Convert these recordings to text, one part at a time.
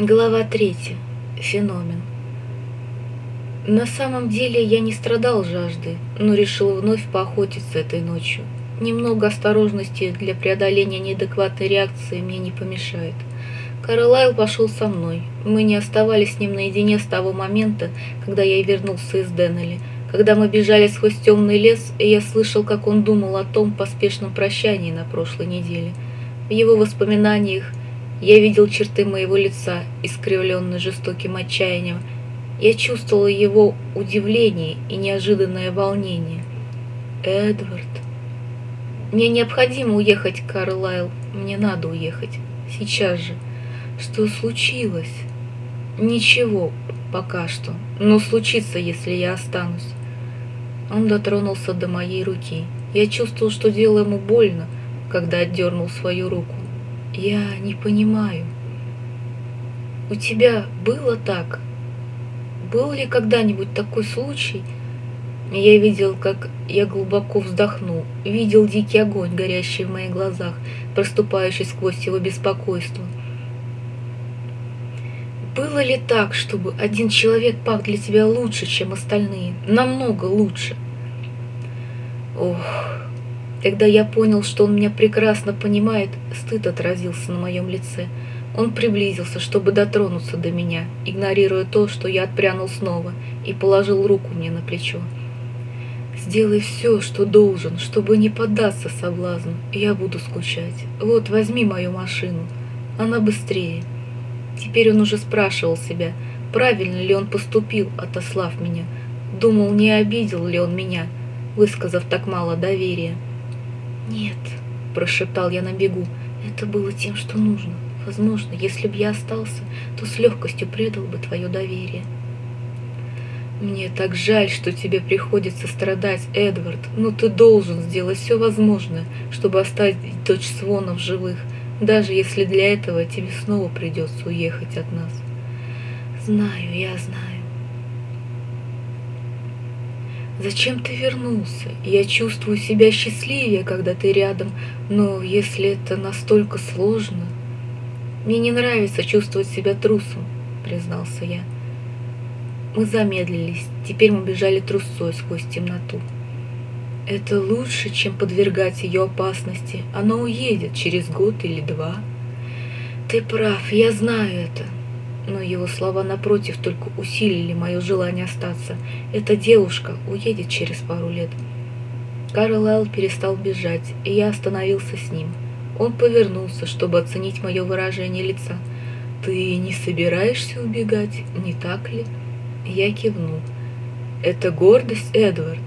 Глава третья. Феномен. На самом деле я не страдал жаждой, но решил вновь поохотиться этой ночью. Немного осторожности для преодоления неадекватной реакции мне не помешает. Карлайл пошел со мной. Мы не оставались с ним наедине с того момента, когда я вернулся из Деннелли. Когда мы бежали сквозь темный лес, и я слышал, как он думал о том поспешном прощании на прошлой неделе. В его воспоминаниях я видел черты моего лица, искривленные жестоким отчаянием. Я чувствовал его удивление и неожиданное волнение. «Эдвард...» «Мне необходимо уехать, Карлайл. Мне надо уехать. Сейчас же. Что случилось?» «Ничего, пока что. Но случится, если я останусь». Он дотронулся до моей руки. Я чувствовал, что делаю ему больно, когда отдернул свою руку. Я не понимаю. У тебя было так? Был ли когда-нибудь такой случай? Я видел, как я глубоко вздохнул, видел дикий огонь, горящий в моих глазах, проступающий сквозь его беспокойство. Было ли так, чтобы один человек пах для тебя лучше, чем остальные? Намного лучше. Ох, когда я понял, что он меня прекрасно понимает, стыд отразился на моем лице. Он приблизился, чтобы дотронуться до меня, игнорируя то, что я отпрянул снова, и положил руку мне на плечо. «Сделай все, что должен, чтобы не поддаться соблазну, я буду скучать. Вот, возьми мою машину, она быстрее». Теперь он уже спрашивал себя, правильно ли он поступил, отослав меня. Думал, не обидел ли он меня, высказав так мало доверия. «Нет», – прошептал я на бегу, – «это было тем, что нужно. Возможно, если б я остался, то с легкостью предал бы твое доверие». «Мне так жаль, что тебе приходится страдать, Эдвард, но ты должен сделать все возможное, чтобы оставить дочь Свона в живых, даже если для этого тебе снова придется уехать от нас». «Знаю, я знаю». Зачем ты вернулся? Я чувствую себя счастливее, когда ты рядом, но если это настолько сложно... Мне не нравится чувствовать себя трусом, признался я. Мы замедлились, теперь мы бежали трусой сквозь темноту. Это лучше, чем подвергать ее опасности. Она уедет через год или два. Ты прав, я знаю это но его слова напротив только усилили мое желание остаться. Эта девушка уедет через пару лет. Карл перестал бежать, и я остановился с ним. Он повернулся, чтобы оценить мое выражение лица. «Ты не собираешься убегать, не так ли?» Я кивнул. «Это гордость, Эдвард.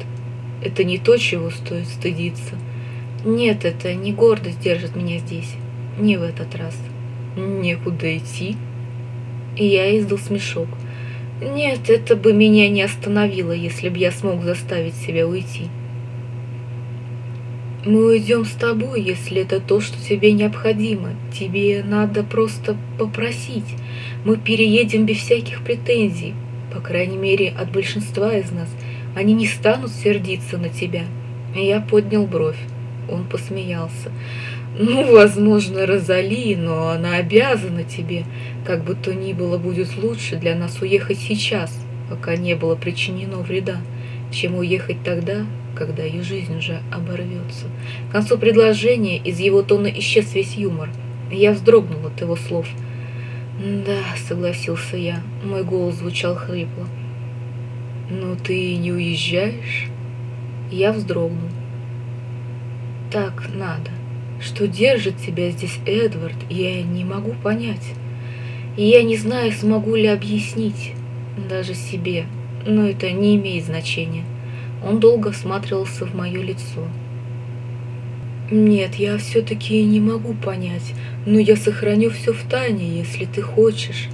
Это не то, чего стоит стыдиться. Нет, это не гордость держит меня здесь. Не в этот раз. Некуда идти?» И я издал смешок. Нет, это бы меня не остановило, если бы я смог заставить себя уйти. Мы уйдем с тобой, если это то, что тебе необходимо. Тебе надо просто попросить. Мы переедем без всяких претензий. По крайней мере, от большинства из нас. Они не станут сердиться на тебя. Я поднял бровь. Он посмеялся. Ну, возможно, Розали, но она обязана тебе. Как бы то ни было, будет лучше для нас уехать сейчас, пока не было причинено вреда, чем уехать тогда, когда ее жизнь уже оборвется. К концу предложения из его тона исчез весь юмор. Я вздрогнул от его слов. «Да», — согласился я, мой голос звучал хрипло. «Но ты не уезжаешь?» Я вздрогнул. «Так надо. Что держит тебя здесь, Эдвард, я не могу понять. И я не знаю, смогу ли объяснить даже себе, но это не имеет значения. Он долго всматривался в мое лицо. Нет, я все-таки не могу понять, но я сохраню все в тайне, если ты хочешь.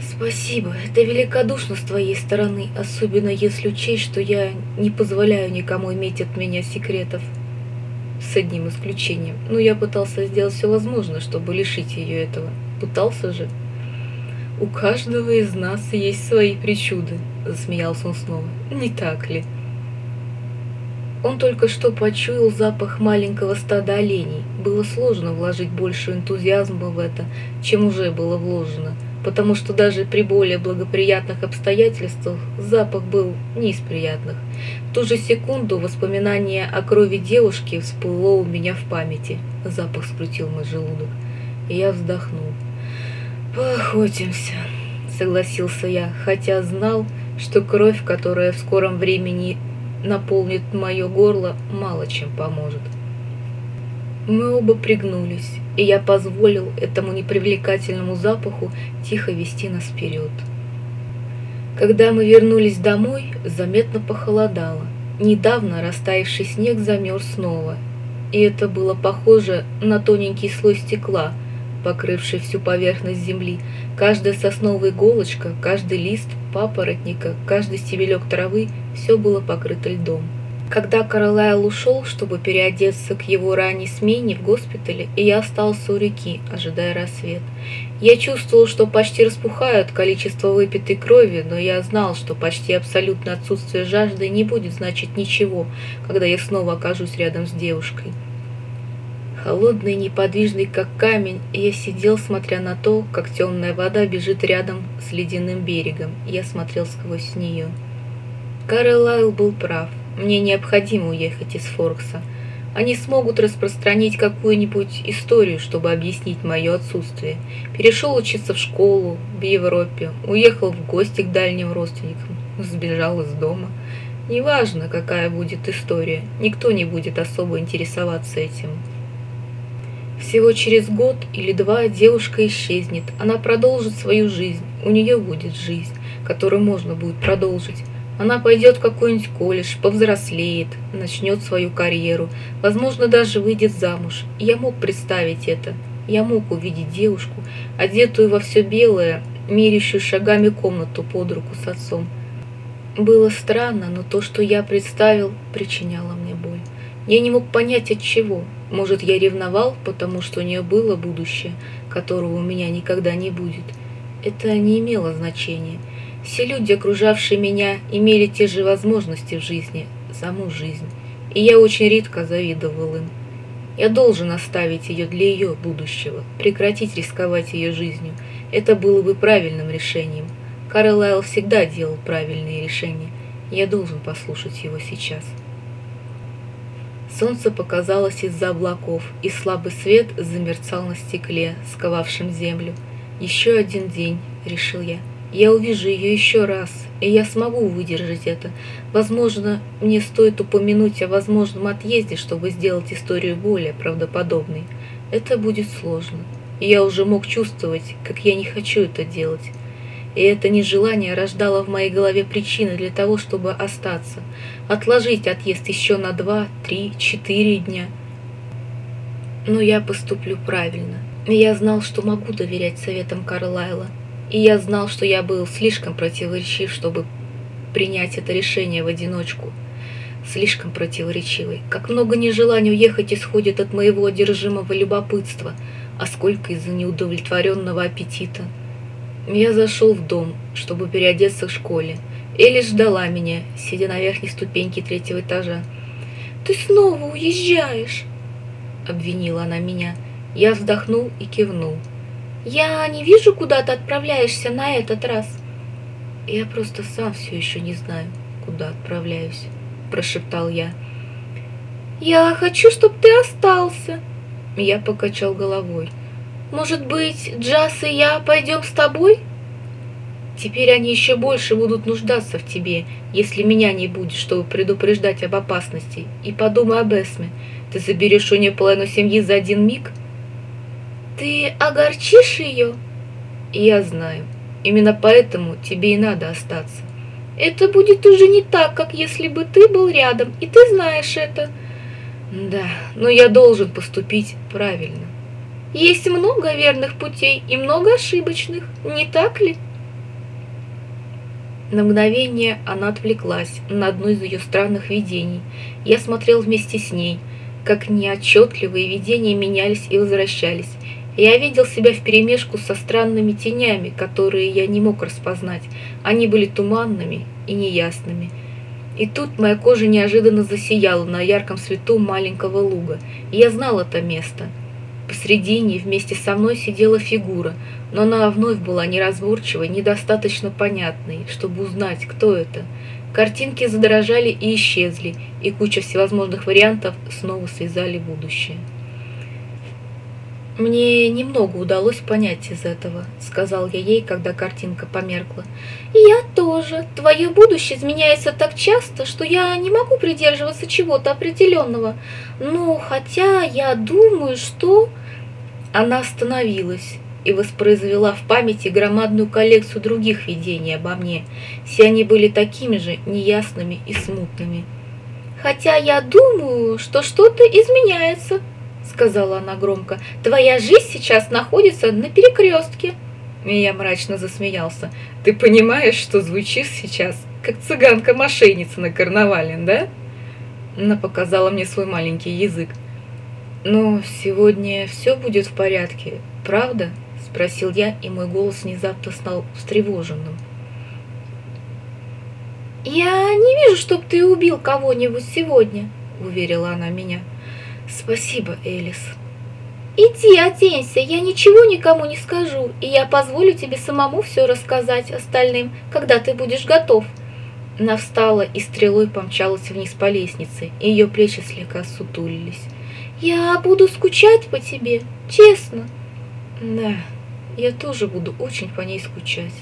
Спасибо, это великодушно с твоей стороны, особенно если учесть, что я не позволяю никому иметь от меня секретов с одним исключением. Но я пытался сделать все возможное, чтобы лишить ее этого. Пытался же. У каждого из нас есть свои причуды, засмеялся он снова. Не так ли? Он только что почуял запах маленького стада оленей. Было сложно вложить больше энтузиазма в это, чем уже было вложено, потому что даже при более благоприятных обстоятельствах запах был не из приятных. В ту же секунду воспоминание о крови девушки всплыло у меня в памяти. Запах скрутил мой желудок, и я вздохнул. «Поохотимся», — согласился я, хотя знал, что кровь, которая в скором времени наполнит мое горло, мало чем поможет. Мы оба пригнулись, и я позволил этому непривлекательному запаху тихо вести нас вперед. Когда мы вернулись домой, заметно похолодало. Недавно растаявший снег замерз снова, и это было похоже на тоненький слой стекла – покрывший всю поверхность земли. Каждая сосновая иголочка, каждый лист папоротника, каждый стебелек травы – все было покрыто льдом. Когда Каролайл ушел, чтобы переодеться к его ранней смене в госпитале, и я остался у реки, ожидая рассвет. Я чувствовал, что почти распухает количество выпитой крови, но я знал, что почти абсолютное отсутствие жажды не будет значить ничего, когда я снова окажусь рядом с девушкой. Холодный, неподвижный, как камень, я сидел, смотря на то, как темная вода бежит рядом с ледяным берегом. Я смотрел сквозь нее. Карл был прав. Мне необходимо уехать из Форкса. Они смогут распространить какую-нибудь историю, чтобы объяснить мое отсутствие. Перешел учиться в школу в Европе, уехал в гости к дальним родственникам, сбежал из дома. Неважно, какая будет история, никто не будет особо интересоваться этим. Всего через год или два девушка исчезнет. Она продолжит свою жизнь. У нее будет жизнь, которую можно будет продолжить. Она пойдет в какой-нибудь колледж, повзрослеет, начнет свою карьеру, возможно, даже выйдет замуж. Я мог представить это. Я мог увидеть девушку, одетую во все белое, мерящую шагами комнату под руку с отцом. Было странно, но то, что я представил, причиняло мне боль. Я не мог понять от чего. Может, я ревновал, потому что у нее было будущее, которого у меня никогда не будет. Это не имело значения. Все люди, окружавшие меня, имели те же возможности в жизни, саму жизнь. И я очень редко завидовал им. Я должен оставить ее для ее будущего, прекратить рисковать ее жизнью. Это было бы правильным решением. Карл Лайл всегда делал правильные решения. Я должен послушать его сейчас. Солнце показалось из-за облаков, и слабый свет замерцал на стекле, сковавшем землю. «Еще один день», — решил я. «Я увижу ее еще раз, и я смогу выдержать это. Возможно, мне стоит упомянуть о возможном отъезде, чтобы сделать историю более правдоподобной. Это будет сложно. И я уже мог чувствовать, как я не хочу это делать и это нежелание рождало в моей голове причины для того, чтобы остаться, отложить отъезд еще на два, три, четыре дня. Но я поступлю правильно. Я знал, что могу доверять советам Карлайла, и я знал, что я был слишком противоречив, чтобы принять это решение в одиночку. Слишком противоречивый. Как много нежелания уехать исходит от моего одержимого любопытства, а сколько из-за неудовлетворенного аппетита. Я зашел в дом, чтобы переодеться в школе. Элли ждала меня, сидя на верхней ступеньке третьего этажа. «Ты снова уезжаешь!» — обвинила она меня. Я вздохнул и кивнул. «Я не вижу, куда ты отправляешься на этот раз». «Я просто сам все еще не знаю, куда отправляюсь», — прошептал я. «Я хочу, чтобы ты остался», — я покачал головой. Может быть, Джаз и я пойдем с тобой? Теперь они еще больше будут нуждаться в тебе, если меня не будет, чтобы предупреждать об опасности. И подумай об Эсме. Ты заберешь у нее половину семьи за один миг? Ты огорчишь ее? Я знаю. Именно поэтому тебе и надо остаться. Это будет уже не так, как если бы ты был рядом, и ты знаешь это. Да, но я должен поступить правильно. Есть много верных путей и много ошибочных, не так ли? На мгновение она отвлеклась на одно из ее странных видений. Я смотрел вместе с ней, как неотчетливые видения менялись и возвращались. Я видел себя вперемешку со странными тенями, которые я не мог распознать. Они были туманными и неясными. И тут моя кожа неожиданно засияла на ярком свету маленького луга. И я знал это место. Посредине вместе со мной сидела фигура, но она вновь была неразборчивой, недостаточно понятной, чтобы узнать, кто это. Картинки задрожали и исчезли, и куча всевозможных вариантов снова связали будущее. «Мне немного удалось понять из этого», — сказал я ей, когда картинка померкла. «И я тоже. Твое будущее изменяется так часто, что я не могу придерживаться чего-то определенного. Ну, хотя я думаю, что...» Она остановилась и воспроизвела в памяти громадную коллекцию других видений обо мне. Все они были такими же неясными и смутными. «Хотя я думаю, что что-то изменяется», сказала она громко. «Твоя жизнь сейчас находится на перекрестке». И я мрачно засмеялся. «Ты понимаешь, что звучишь сейчас, как цыганка-мошенница на карнавале, да?» Она показала мне свой маленький язык. «Но сегодня все будет в порядке, правда?» Спросил я, и мой голос внезапно стал встревоженным. «Я не вижу, чтоб ты убил кого-нибудь сегодня», — уверила она меня. Спасибо, Элис. Иди, оденься, я ничего никому не скажу, и я позволю тебе самому все рассказать остальным, когда ты будешь готов. Она встала и стрелой помчалась вниз по лестнице, и ее плечи слегка сутулились. «Я буду скучать по тебе, честно». «Да, я тоже буду очень по ней скучать».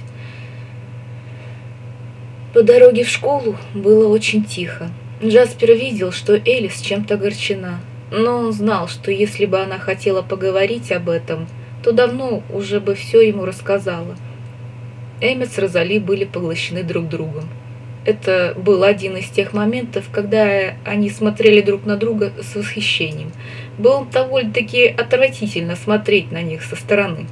По дороге в школу было очень тихо. Джаспер видел, что Элис чем-то огорчена, но он знал, что если бы она хотела поговорить об этом, то давно уже бы все ему рассказала. Эммет с Розали были поглощены друг другом. Это был один из тех моментов, когда они смотрели друг на друга с восхищением. Было довольно-таки отвратительно смотреть на них со стороны.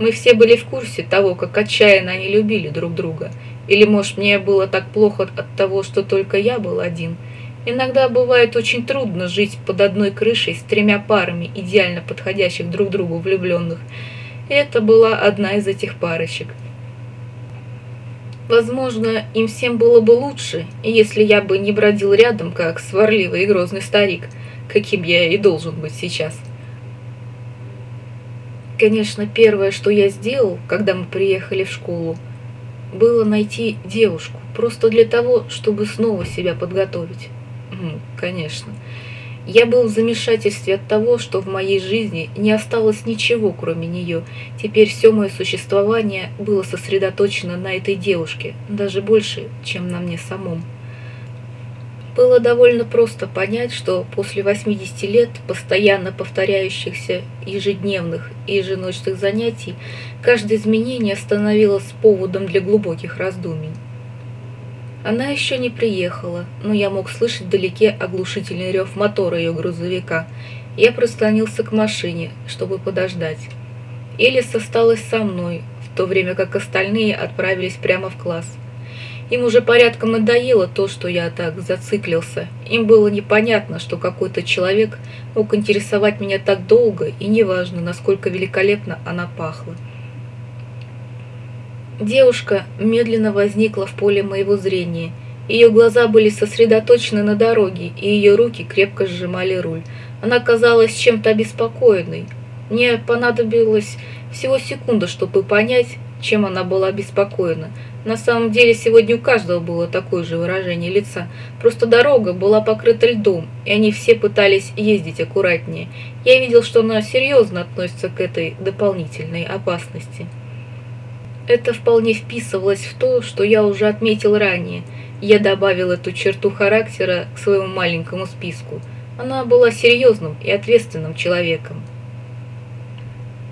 Мы все были в курсе того, как отчаянно они любили друг друга. Или, может, мне было так плохо от того, что только я был один – Иногда бывает очень трудно жить под одной крышей с тремя парами идеально подходящих друг другу влюбленных. И это была одна из этих парочек. Возможно, им всем было бы лучше, если я бы не бродил рядом, как сварливый и грозный старик, каким я и должен быть сейчас. Конечно, первое, что я сделал, когда мы приехали в школу, было найти девушку, просто для того, чтобы снова себя подготовить конечно. Я был в замешательстве от того, что в моей жизни не осталось ничего, кроме нее. Теперь все мое существование было сосредоточено на этой девушке, даже больше, чем на мне самом. Было довольно просто понять, что после 80 лет постоянно повторяющихся ежедневных и еженочных занятий каждое изменение становилось поводом для глубоких раздумий. Она еще не приехала, но я мог слышать вдалеке оглушительный рев мотора ее грузовика. Я прислонился к машине, чтобы подождать. Элис осталась со мной, в то время как остальные отправились прямо в класс. Им уже порядком надоело то, что я так зациклился. Им было непонятно, что какой-то человек мог интересовать меня так долго, и неважно, насколько великолепно она пахла. Девушка медленно возникла в поле моего зрения. Ее глаза были сосредоточены на дороге, и ее руки крепко сжимали руль. Она казалась чем-то обеспокоенной. Мне понадобилось всего секунда, чтобы понять, чем она была обеспокоена. На самом деле сегодня у каждого было такое же выражение лица. Просто дорога была покрыта льдом, и они все пытались ездить аккуратнее. Я видел, что она серьезно относится к этой дополнительной опасности. Это вполне вписывалось в то, что я уже отметил ранее. Я добавил эту черту характера к своему маленькому списку. Она была серьезным и ответственным человеком.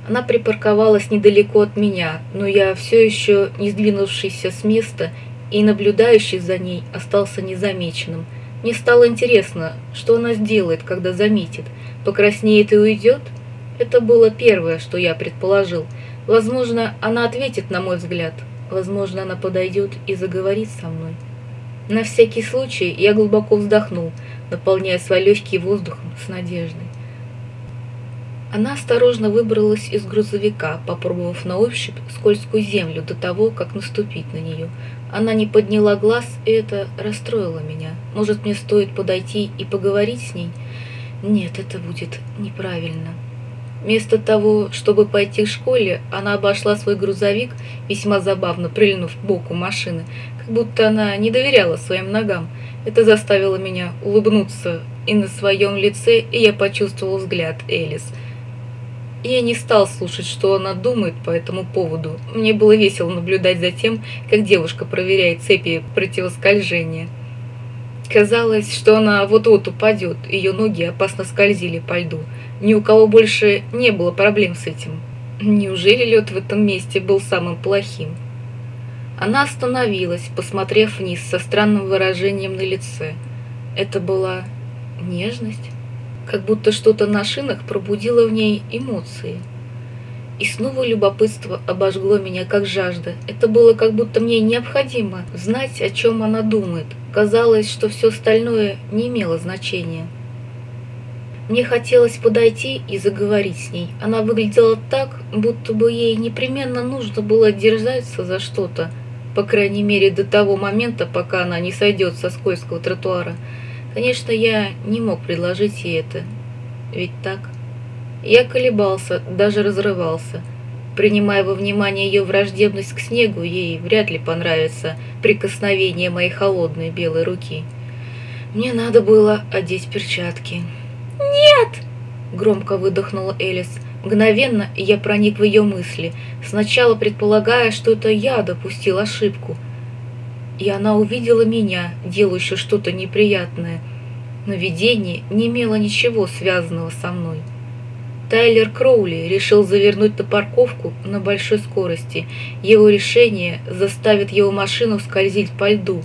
Она припарковалась недалеко от меня, но я все еще, не сдвинувшийся с места и наблюдающий за ней, остался незамеченным. Мне стало интересно, что она сделает, когда заметит. Покраснеет и уйдет? Это было первое, что я предположил – Возможно, она ответит на мой взгляд. Возможно, она подойдет и заговорит со мной. На всякий случай я глубоко вздохнул, наполняя свои легкие воздухом с надеждой. Она осторожно выбралась из грузовика, попробовав на ощупь скользкую землю до того, как наступить на нее. Она не подняла глаз, и это расстроило меня. Может, мне стоит подойти и поговорить с ней? Нет, это будет неправильно. Вместо того, чтобы пойти к школе, она обошла свой грузовик, весьма забавно прильнув к боку машины, как будто она не доверяла своим ногам. Это заставило меня улыбнуться и на своем лице, и я почувствовал взгляд Элис – я не стал слушать, что она думает по этому поводу. Мне было весело наблюдать за тем, как девушка проверяет цепи противоскольжения. Казалось, что она вот-вот упадет, ее ноги опасно скользили по льду. Ни у кого больше не было проблем с этим. Неужели лед в этом месте был самым плохим? Она остановилась, посмотрев вниз со странным выражением на лице. Это была нежность? как будто что-то на шинах пробудило в ней эмоции. И снова любопытство обожгло меня, как жажда. Это было как будто мне необходимо знать, о чем она думает. Казалось, что все остальное не имело значения. Мне хотелось подойти и заговорить с ней. Она выглядела так, будто бы ей непременно нужно было держаться за что-то, по крайней мере до того момента, пока она не сойдет со скользкого тротуара. Конечно, я не мог предложить ей это. Ведь так? Я колебался, даже разрывался. Принимая во внимание ее враждебность к снегу, ей вряд ли понравится прикосновение моей холодной белой руки. Мне надо было одеть перчатки. «Нет!» — громко выдохнула Элис. Мгновенно я проник в ее мысли, сначала предполагая, что это я допустил ошибку — и она увидела меня, делающую что-то неприятное, но видение не имело ничего связанного со мной. Тайлер Кроули решил завернуть на парковку на большой скорости. Его решение заставит его машину скользить по льду.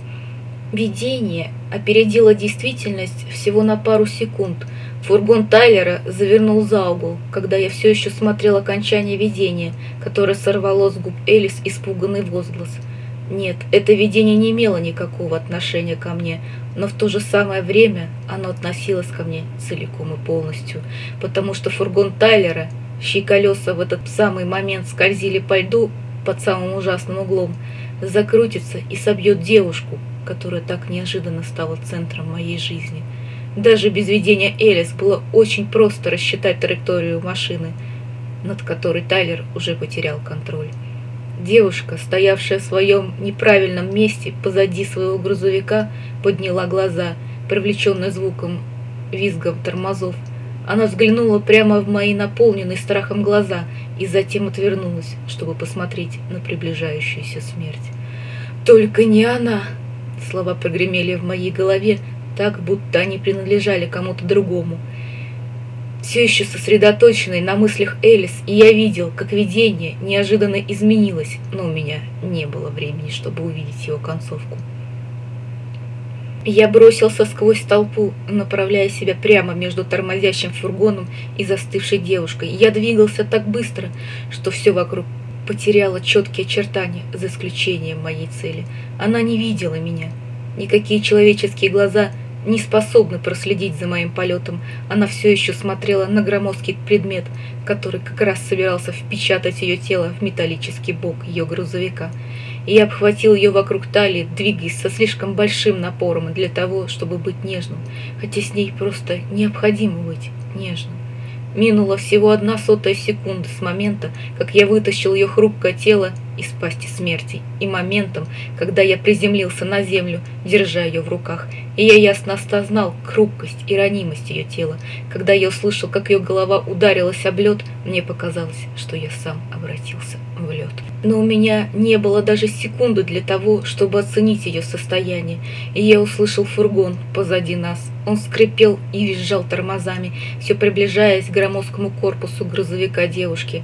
Видение опередило действительность всего на пару секунд. Фургон Тайлера завернул за угол, когда я все еще смотрел окончание видения, которое сорвало с губ Элис испуганный возглас – нет, это видение не имело никакого отношения ко мне, но в то же самое время оно относилось ко мне целиком и полностью, потому что фургон Тайлера, чьи колеса в этот самый момент скользили по льду под самым ужасным углом, закрутится и собьет девушку, которая так неожиданно стала центром моей жизни. Даже без видения Элис было очень просто рассчитать траекторию машины, над которой Тайлер уже потерял контроль. Девушка, стоявшая в своем неправильном месте позади своего грузовика, подняла глаза, привлеченная звуком визгом тормозов. Она взглянула прямо в мои наполненные страхом глаза и затем отвернулась, чтобы посмотреть на приближающуюся смерть. «Только не она!» Слова прогремели в моей голове так, будто они принадлежали кому-то другому – все еще сосредоточенный на мыслях Элис, и я видел, как видение неожиданно изменилось, но у меня не было времени, чтобы увидеть его концовку. Я бросился сквозь толпу, направляя себя прямо между тормозящим фургоном и застывшей девушкой. Я двигался так быстро, что все вокруг потеряло четкие очертания, за исключением моей цели. Она не видела меня. Никакие человеческие глаза – не способна проследить за моим полетом. Она все еще смотрела на громоздкий предмет, который как раз собирался впечатать ее тело в металлический бок ее грузовика. И я обхватил ее вокруг талии, двигаясь со слишком большим напором для того, чтобы быть нежным, хотя с ней просто необходимо быть нежным. Минула всего одна сотая секунда с момента, как я вытащил ее хрупкое тело из пасти смерти, и моментом, когда я приземлился на землю, держа ее в руках, и я ясно осознал хрупкость и ранимость ее тела. Когда я услышал, как ее голова ударилась об лед, мне показалось, что я сам обратился в лед. Но у меня не было даже секунды для того, чтобы оценить ее состояние, и я услышал фургон позади нас. Он скрипел и визжал тормозами, все приближаясь к громоздкому корпусу грузовика девушки.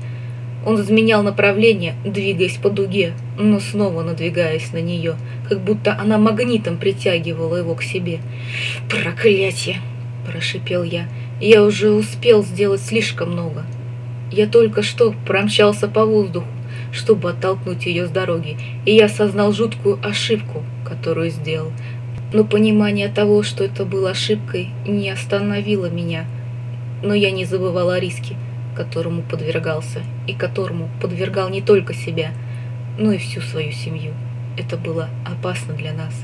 Он изменял направление, двигаясь по дуге, но снова надвигаясь на нее, как будто она магнитом притягивала его к себе. «Проклятие!» – прошипел я. «Я уже успел сделать слишком много. Я только что промчался по воздуху, чтобы оттолкнуть ее с дороги, и я осознал жуткую ошибку, которую сделал. Но понимание того, что это было ошибкой, не остановило меня. Но я не забывал о риске, которому подвергался, и которому подвергал не только себя, но и всю свою семью. Это было опасно для нас.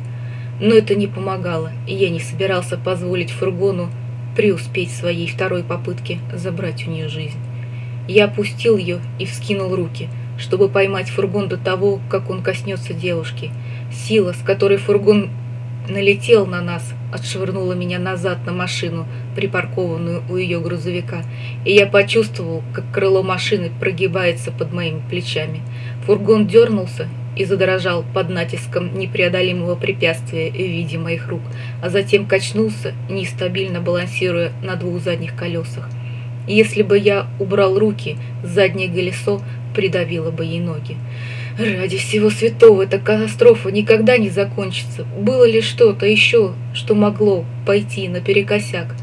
Но это не помогало, и я не собирался позволить фургону преуспеть своей второй попытке забрать у нее жизнь. Я опустил ее и вскинул руки, чтобы поймать фургон до того, как он коснется девушки. Сила, с которой фургон налетел на нас, отшвырнула меня назад на машину, припаркованную у ее грузовика, и я почувствовал, как крыло машины прогибается под моими плечами. Фургон дернулся и задрожал под натиском непреодолимого препятствия в виде моих рук, а затем качнулся, нестабильно балансируя на двух задних колесах. Если бы я убрал руки, заднее колесо придавило бы ей ноги. Ради всего святого, эта катастрофа никогда не закончится. Было ли что-то еще, что могло пойти наперекосяк?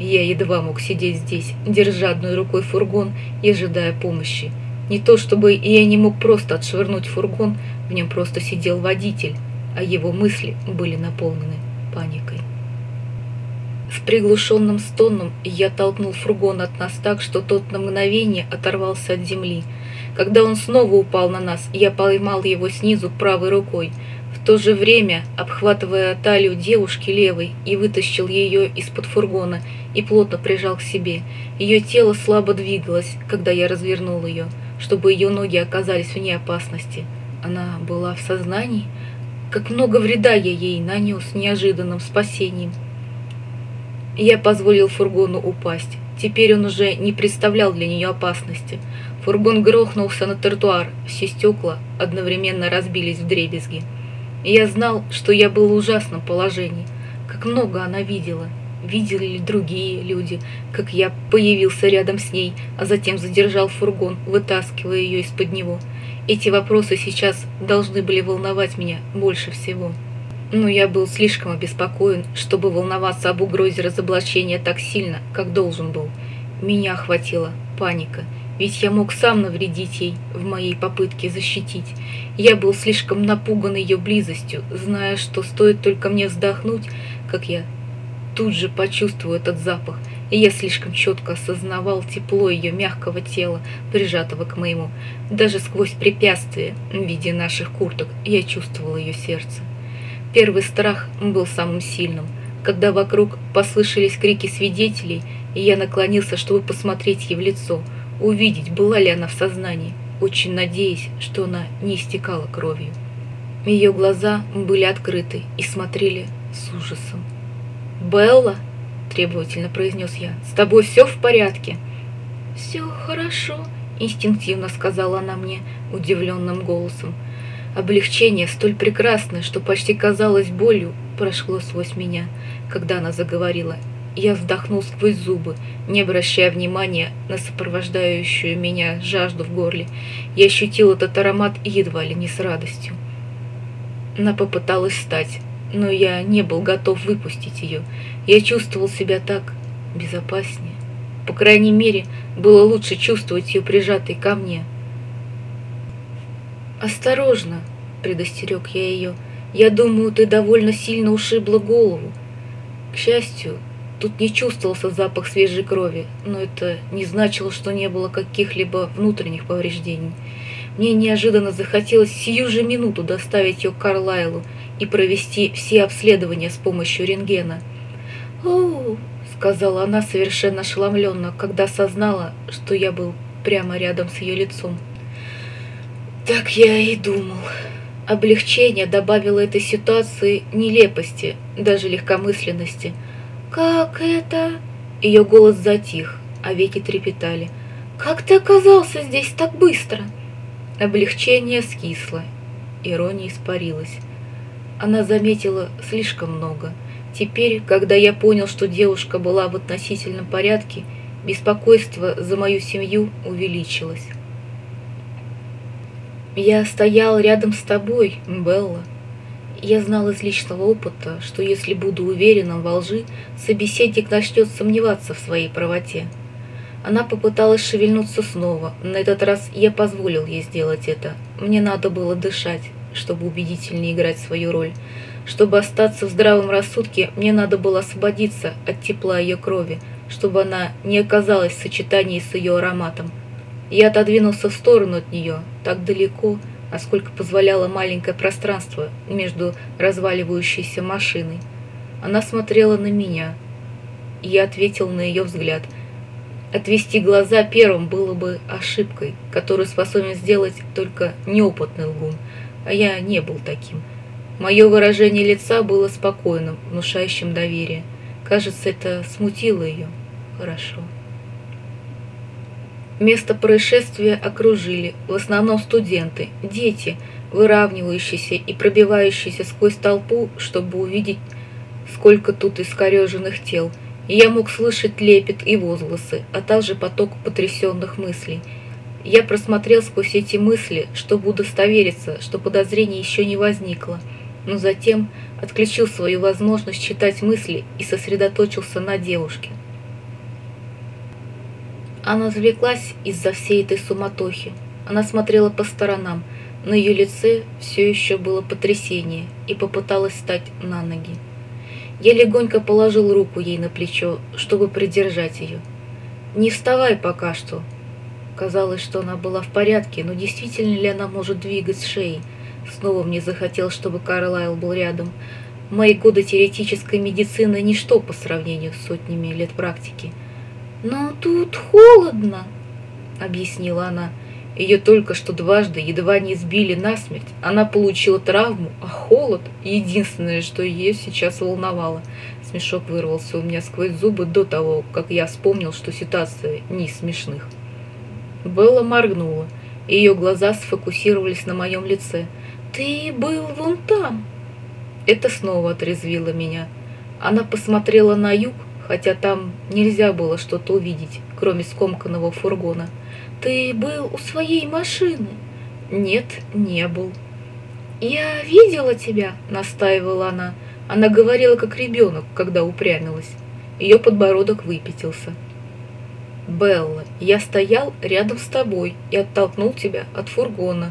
Я едва мог сидеть здесь, держа одной рукой фургон и ожидая помощи. Не то чтобы я не мог просто отшвырнуть фургон, в нем просто сидел водитель, а его мысли были наполнены паникой. С приглушенным стоном я толкнул фургон от нас так, что тот на мгновение оторвался от земли. Когда он снова упал на нас, я поймал его снизу правой рукой, то же время обхватывая талию девушки левой и вытащил ее из-под фургона и плотно прижал к себе. Ее тело слабо двигалось, когда я развернул ее, чтобы ее ноги оказались вне опасности. Она была в сознании? Как много вреда я ей нанес неожиданным спасением. Я позволил фургону упасть. Теперь он уже не представлял для нее опасности. Фургон грохнулся на тротуар, все стекла одновременно разбились в дребезги. Я знал, что я был в ужасном положении. Как много она видела. Видели ли другие люди, как я появился рядом с ней, а затем задержал фургон, вытаскивая ее из-под него. Эти вопросы сейчас должны были волновать меня больше всего но я был слишком обеспокоен, чтобы волноваться об угрозе разоблачения так сильно, как должен был. Меня охватила паника, ведь я мог сам навредить ей в моей попытке защитить. Я был слишком напуган ее близостью, зная, что стоит только мне вздохнуть, как я тут же почувствую этот запах, и я слишком четко осознавал тепло ее мягкого тела, прижатого к моему. Даже сквозь препятствия в виде наших курток я чувствовал ее сердце. Первый страх был самым сильным, когда вокруг послышались крики свидетелей, и я наклонился, чтобы посмотреть ей в лицо, увидеть, была ли она в сознании, очень надеясь, что она не истекала кровью. Ее глаза были открыты и смотрели с ужасом. «Белла!» – требовательно произнес я. «С тобой все в порядке?» «Все хорошо», – инстинктивно сказала она мне удивленным голосом. Облегчение столь прекрасное, что почти казалось болью, прошло сквозь меня, когда она заговорила. Я вздохнул сквозь зубы, не обращая внимания на сопровождающую меня жажду в горле. Я ощутил этот аромат едва ли не с радостью. Она попыталась встать, но я не был готов выпустить ее. Я чувствовал себя так безопаснее. По крайней мере, было лучше чувствовать ее прижатой ко мне, «Осторожно!» – предостерег я ее. «Я думаю, ты довольно сильно ушибла голову». К счастью, тут не чувствовался запах свежей крови, но это не значило, что не было каких-либо внутренних повреждений. Мне неожиданно захотелось сию же минуту доставить ее к Карлайлу и провести все обследования с помощью рентгена. «О!» – сказала она совершенно ошеломленно, когда осознала, что я был прямо рядом с ее лицом. Так я и думал. Облегчение добавило этой ситуации нелепости, даже легкомысленности. «Как это?» Ее голос затих, а веки трепетали. «Как ты оказался здесь так быстро?» Облегчение скисло, ирония испарилась. Она заметила слишком много. Теперь, когда я понял, что девушка была в относительном порядке, беспокойство за мою семью увеличилось. Я стоял рядом с тобой, Белла. Я знал из личного опыта, что если буду уверенным во лжи, собеседник начнет сомневаться в своей правоте. Она попыталась шевельнуться снова. На этот раз я позволил ей сделать это. Мне надо было дышать, чтобы убедительнее играть свою роль. Чтобы остаться в здравом рассудке, мне надо было освободиться от тепла ее крови, чтобы она не оказалась в сочетании с ее ароматом. Я отодвинулся в сторону от нее, так далеко, насколько позволяло маленькое пространство между разваливающейся машиной. Она смотрела на меня. Я ответил на ее взгляд. Отвести глаза первым было бы ошибкой, которую способен сделать только неопытный лгун, а я не был таким. Мое выражение лица было спокойным, внушающим доверие. Кажется, это смутило ее. Хорошо. Место происшествия окружили, в основном студенты, дети, выравнивающиеся и пробивающиеся сквозь толпу, чтобы увидеть, сколько тут искореженных тел. И я мог слышать лепет и возгласы, а также поток потрясенных мыслей. Я просмотрел сквозь эти мысли, чтобы удостовериться, что подозрений еще не возникло, но затем отключил свою возможность читать мысли и сосредоточился на девушке. Она завлеклась из-за всей этой суматохи. Она смотрела по сторонам. На ее лице все еще было потрясение и попыталась встать на ноги. Я легонько положил руку ей на плечо, чтобы придержать ее. «Не вставай пока что». Казалось, что она была в порядке, но действительно ли она может двигать шеей? Снова мне захотелось, чтобы Карлайл был рядом. Мои годы теоретической медицины – ничто по сравнению с сотнями лет практики. «Но тут холодно», — объяснила она. Ее только что дважды едва не сбили насмерть. Она получила травму, а холод — единственное, что ее сейчас волновало. Смешок вырвался у меня сквозь зубы до того, как я вспомнил, что ситуация не из смешных. Белла моргнула, ее глаза сфокусировались на моем лице. «Ты был вон там!» Это снова отрезвило меня. Она посмотрела на юг, хотя там нельзя было что-то увидеть, кроме скомканного фургона. «Ты был у своей машины?» «Нет, не был». «Я видела тебя», — настаивала она. Она говорила, как ребенок, когда упрямилась. Ее подбородок выпятился. «Белла, я стоял рядом с тобой и оттолкнул тебя от фургона».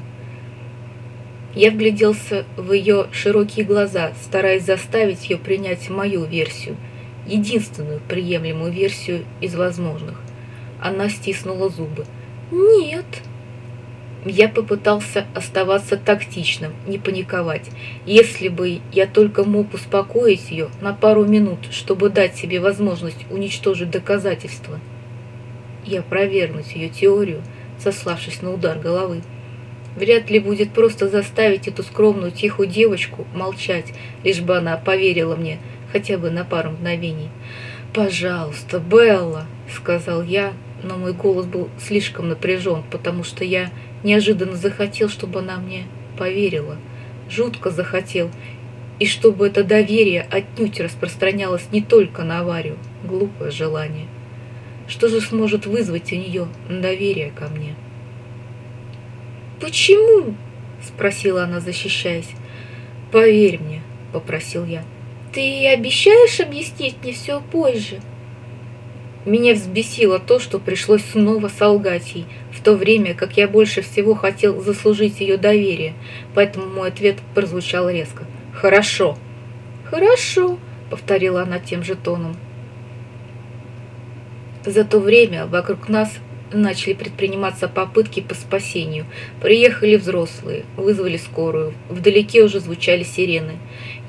Я вгляделся в ее широкие глаза, стараясь заставить ее принять мою версию — единственную приемлемую версию из возможных. Она стиснула зубы. «Нет». Я попытался оставаться тактичным, не паниковать. Если бы я только мог успокоить ее на пару минут, чтобы дать себе возможность уничтожить доказательства. Я провернуть ее теорию, сославшись на удар головы. Вряд ли будет просто заставить эту скромную тихую девочку молчать, лишь бы она поверила мне, хотя бы на пару мгновений. «Пожалуйста, Белла!» — сказал я, но мой голос был слишком напряжен, потому что я неожиданно захотел, чтобы она мне поверила. Жутко захотел, и чтобы это доверие отнюдь распространялось не только на аварию. Глупое желание. Что же сможет вызвать у нее доверие ко мне? «Почему?» — спросила она, защищаясь. «Поверь мне», — попросил я. Ты обещаешь объяснить мне все позже? Меня взбесило то, что пришлось снова солгать ей, в то время как я больше всего хотел заслужить ее доверие, поэтому мой ответ прозвучал резко. «Хорошо». «Хорошо», — повторила она тем же тоном. За то время вокруг нас начали предприниматься попытки по спасению. Приехали взрослые, вызвали скорую. Вдалеке уже звучали сирены.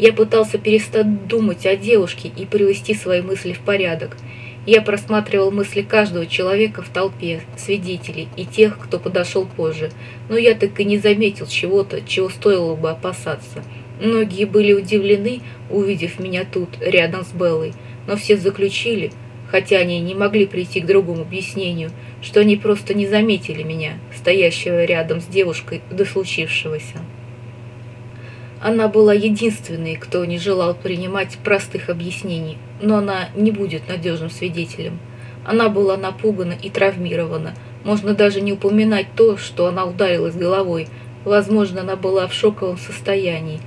Я пытался перестать думать о девушке и привести свои мысли в порядок. Я просматривал мысли каждого человека в толпе, свидетелей и тех, кто подошел позже, но я так и не заметил чего-то, чего стоило бы опасаться. Многие были удивлены, увидев меня тут, рядом с Беллой, но все заключили, хотя они не могли прийти к другому объяснению – что они просто не заметили меня, стоящего рядом с девушкой до случившегося. Она была единственной, кто не желал принимать простых объяснений, но она не будет надежным свидетелем. Она была напугана и травмирована. Можно даже не упоминать то, что она ударилась головой. Возможно, она была в шоковом состоянии.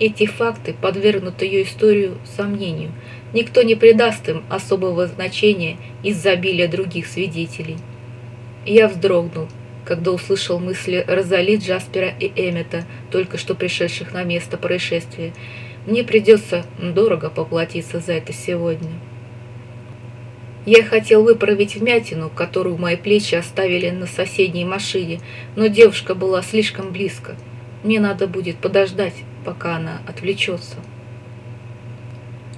Эти факты подвергнут ее историю сомнению. Никто не придаст им особого значения из-за обилия других свидетелей. Я вздрогнул, когда услышал мысли Розали, Джаспера и Эммета, только что пришедших на место происшествия. Мне придется дорого поплатиться за это сегодня. Я хотел выправить вмятину, которую мои плечи оставили на соседней машине, но девушка была слишком близко. Мне надо будет подождать, пока она отвлечется.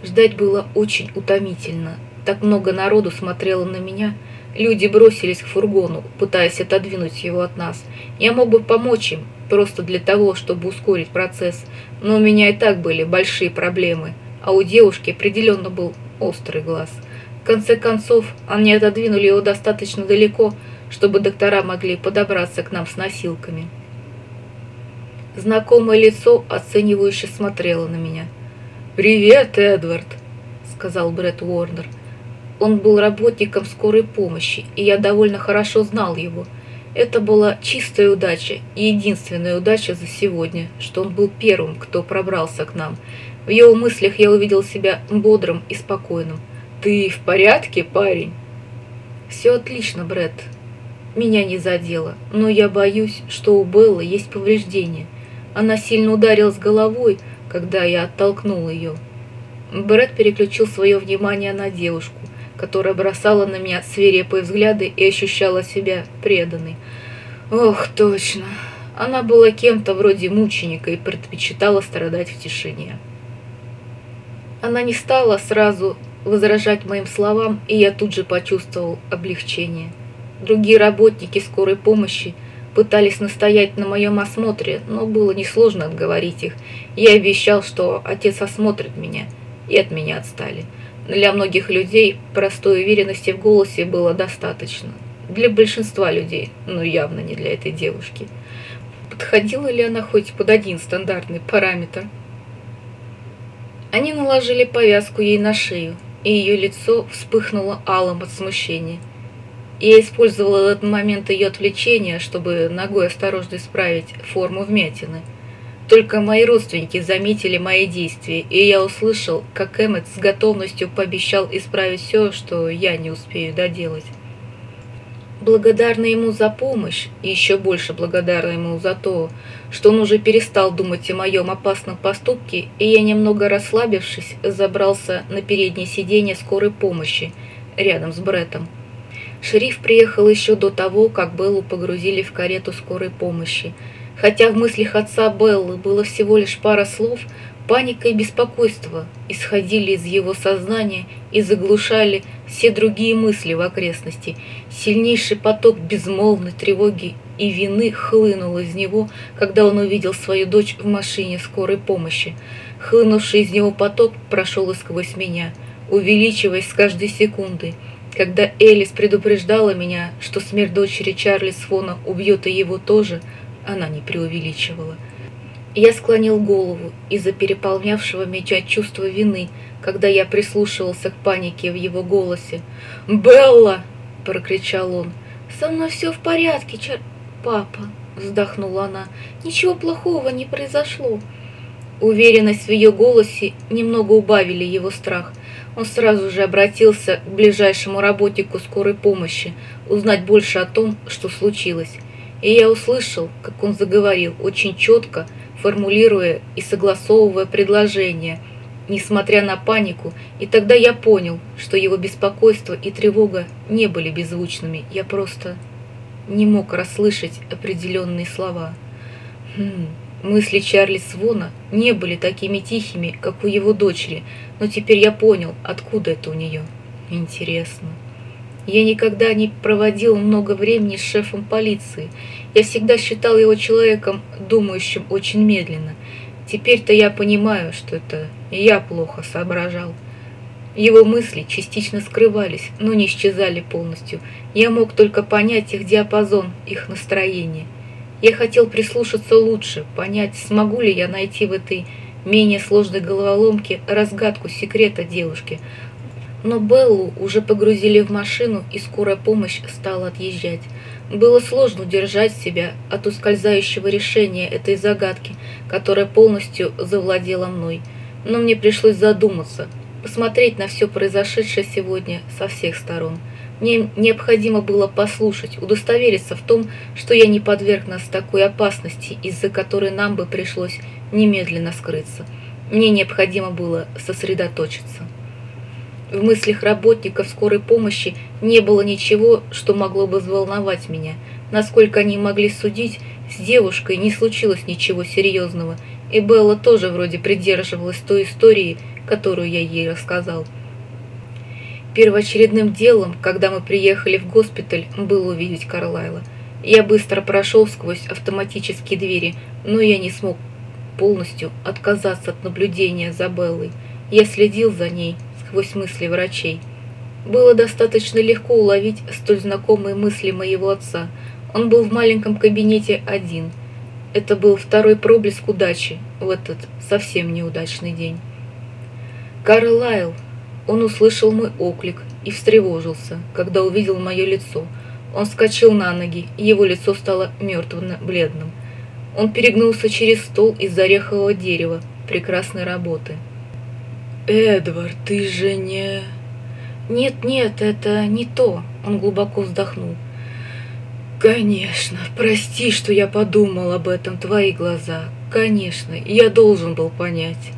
Ждать было очень утомительно. Так много народу смотрело на меня. Люди бросились к фургону, пытаясь отодвинуть его от нас. Я мог бы помочь им, просто для того, чтобы ускорить процесс, но у меня и так были большие проблемы, а у девушки определенно был острый глаз. В конце концов, они отодвинули его достаточно далеко, чтобы доктора могли подобраться к нам с носилками. Знакомое лицо оценивающе смотрело на меня. «Привет, Эдвард!» — сказал Брэд Уорнер. Он был работником скорой помощи, и я довольно хорошо знал его. Это была чистая удача и единственная удача за сегодня, что он был первым, кто пробрался к нам. В его мыслях я увидел себя бодрым и спокойным. «Ты в порядке, парень?» «Все отлично, Брэд. Меня не задело, но я боюсь, что у Беллы есть повреждения». Она сильно ударилась головой, когда я оттолкнул ее. Брэд переключил свое внимание на девушку, которая бросала на меня свирепые взгляды и ощущала себя преданной. Ох, точно. Она была кем-то вроде мученика и предпочитала страдать в тишине. Она не стала сразу возражать моим словам, и я тут же почувствовал облегчение. Другие работники скорой помощи – пытались настоять на моем осмотре, но было несложно отговорить их. Я обещал, что отец осмотрит меня, и от меня отстали. Для многих людей простой уверенности в голосе было достаточно. Для большинства людей, но явно не для этой девушки. Подходила ли она хоть под один стандартный параметр? Они наложили повязку ей на шею, и ее лицо вспыхнуло алым от смущения. Я использовал этот момент ее отвлечения, чтобы ногой осторожно исправить форму вмятины. Только мои родственники заметили мои действия, и я услышал, как Эммет с готовностью пообещал исправить все, что я не успею доделать. Благодарна ему за помощь, и еще больше благодарна ему за то, что он уже перестал думать о моем опасном поступке, и я, немного расслабившись, забрался на переднее сиденье скорой помощи рядом с Бреттом. Шериф приехал еще до того, как Беллу погрузили в карету скорой помощи. Хотя в мыслях отца Беллы было всего лишь пара слов, паника и беспокойство исходили из его сознания и заглушали все другие мысли в окрестности. Сильнейший поток безмолвной тревоги и вины хлынул из него, когда он увидел свою дочь в машине скорой помощи. Хлынувший из него поток прошел и сквозь меня, увеличиваясь с каждой секундой. Когда Элис предупреждала меня, что смерть дочери Чарли Свона убьет и его тоже, она не преувеличивала. Я склонил голову из-за переполнявшего меня чувства вины, когда я прислушивался к панике в его голосе. «Белла!» — прокричал он. «Со мной все в порядке, Чар...» «Папа!» — вздохнула она. «Ничего плохого не произошло». Уверенность в ее голосе немного убавили его страх. Он сразу же обратился к ближайшему работнику скорой помощи, узнать больше о том, что случилось. И я услышал, как он заговорил, очень четко, формулируя и согласовывая предложение, несмотря на панику, и тогда я понял, что его беспокойство и тревога не были беззвучными, я просто не мог расслышать определенные слова. Хм, Мысли Чарли Свона не были такими тихими, как у его дочери, но теперь я понял, откуда это у нее. Интересно. Я никогда не проводил много времени с шефом полиции. Я всегда считал его человеком, думающим очень медленно. Теперь-то я понимаю, что это я плохо соображал. Его мысли частично скрывались, но не исчезали полностью. Я мог только понять их диапазон, их настроение – я хотел прислушаться лучше, понять, смогу ли я найти в этой менее сложной головоломке разгадку секрета девушки. Но Беллу уже погрузили в машину, и скорая помощь стала отъезжать. Было сложно удержать себя от ускользающего решения этой загадки, которая полностью завладела мной. Но мне пришлось задуматься, посмотреть на все произошедшее сегодня со всех сторон – мне необходимо было послушать, удостовериться в том, что я не подверг нас такой опасности, из-за которой нам бы пришлось немедленно скрыться. Мне необходимо было сосредоточиться. В мыслях работников скорой помощи не было ничего, что могло бы взволновать меня. Насколько они могли судить, с девушкой не случилось ничего серьезного, и Белла тоже вроде придерживалась той истории, которую я ей рассказал. Первоочередным делом, когда мы приехали в госпиталь, было увидеть Карлайла. Я быстро прошел сквозь автоматические двери, но я не смог полностью отказаться от наблюдения за Беллой. Я следил за ней сквозь мысли врачей. Было достаточно легко уловить столь знакомые мысли моего отца. Он был в маленьком кабинете один. Это был второй проблеск удачи в этот совсем неудачный день. Карл Лайл он услышал мой оклик и встревожился, когда увидел мое лицо. Он вскочил на ноги, и его лицо стало мертвенно-бледным. Он перегнулся через стол из орехового дерева прекрасной работы. «Эдвард, ты же не...» «Нет, нет, это не то», — он глубоко вздохнул. «Конечно, прости, что я подумал об этом, твои глаза. Конечно, я должен был понять».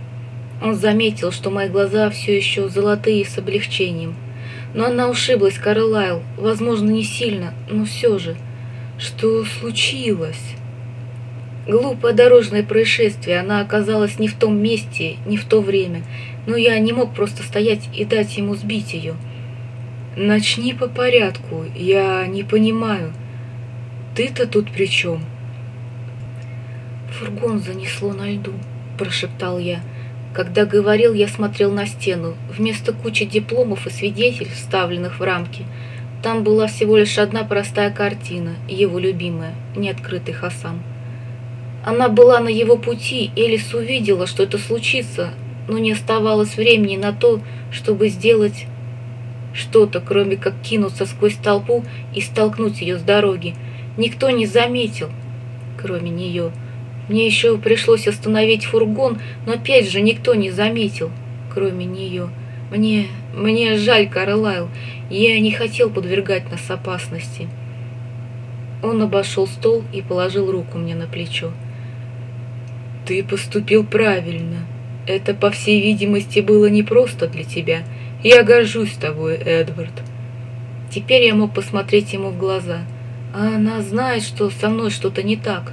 Он заметил, что мои глаза все еще золотые с облегчением. Но она ушиблась, Карлайл, возможно, не сильно, но все же. Что случилось? Глупое дорожное происшествие, она оказалась не в том месте, не в то время, но я не мог просто стоять и дать ему сбить ее. Начни по порядку, я не понимаю. Ты-то тут при чем? Фургон занесло на льду, прошептал я. Когда говорил, я смотрел на стену. Вместо кучи дипломов и свидетельств, вставленных в рамки, там была всего лишь одна простая картина, его любимая, неоткрытый Хасан. Она была на его пути, Элис увидела, что это случится, но не оставалось времени на то, чтобы сделать что-то, кроме как кинуться сквозь толпу и столкнуть ее с дороги. Никто не заметил, кроме нее. Мне еще пришлось остановить фургон, но опять же никто не заметил, кроме нее. Мне, мне жаль, Карлайл, я не хотел подвергать нас опасности. Он обошел стол и положил руку мне на плечо. Ты поступил правильно. Это, по всей видимости, было непросто для тебя. Я горжусь тобой, Эдвард. Теперь я мог посмотреть ему в глаза. А она знает, что со мной что-то не так.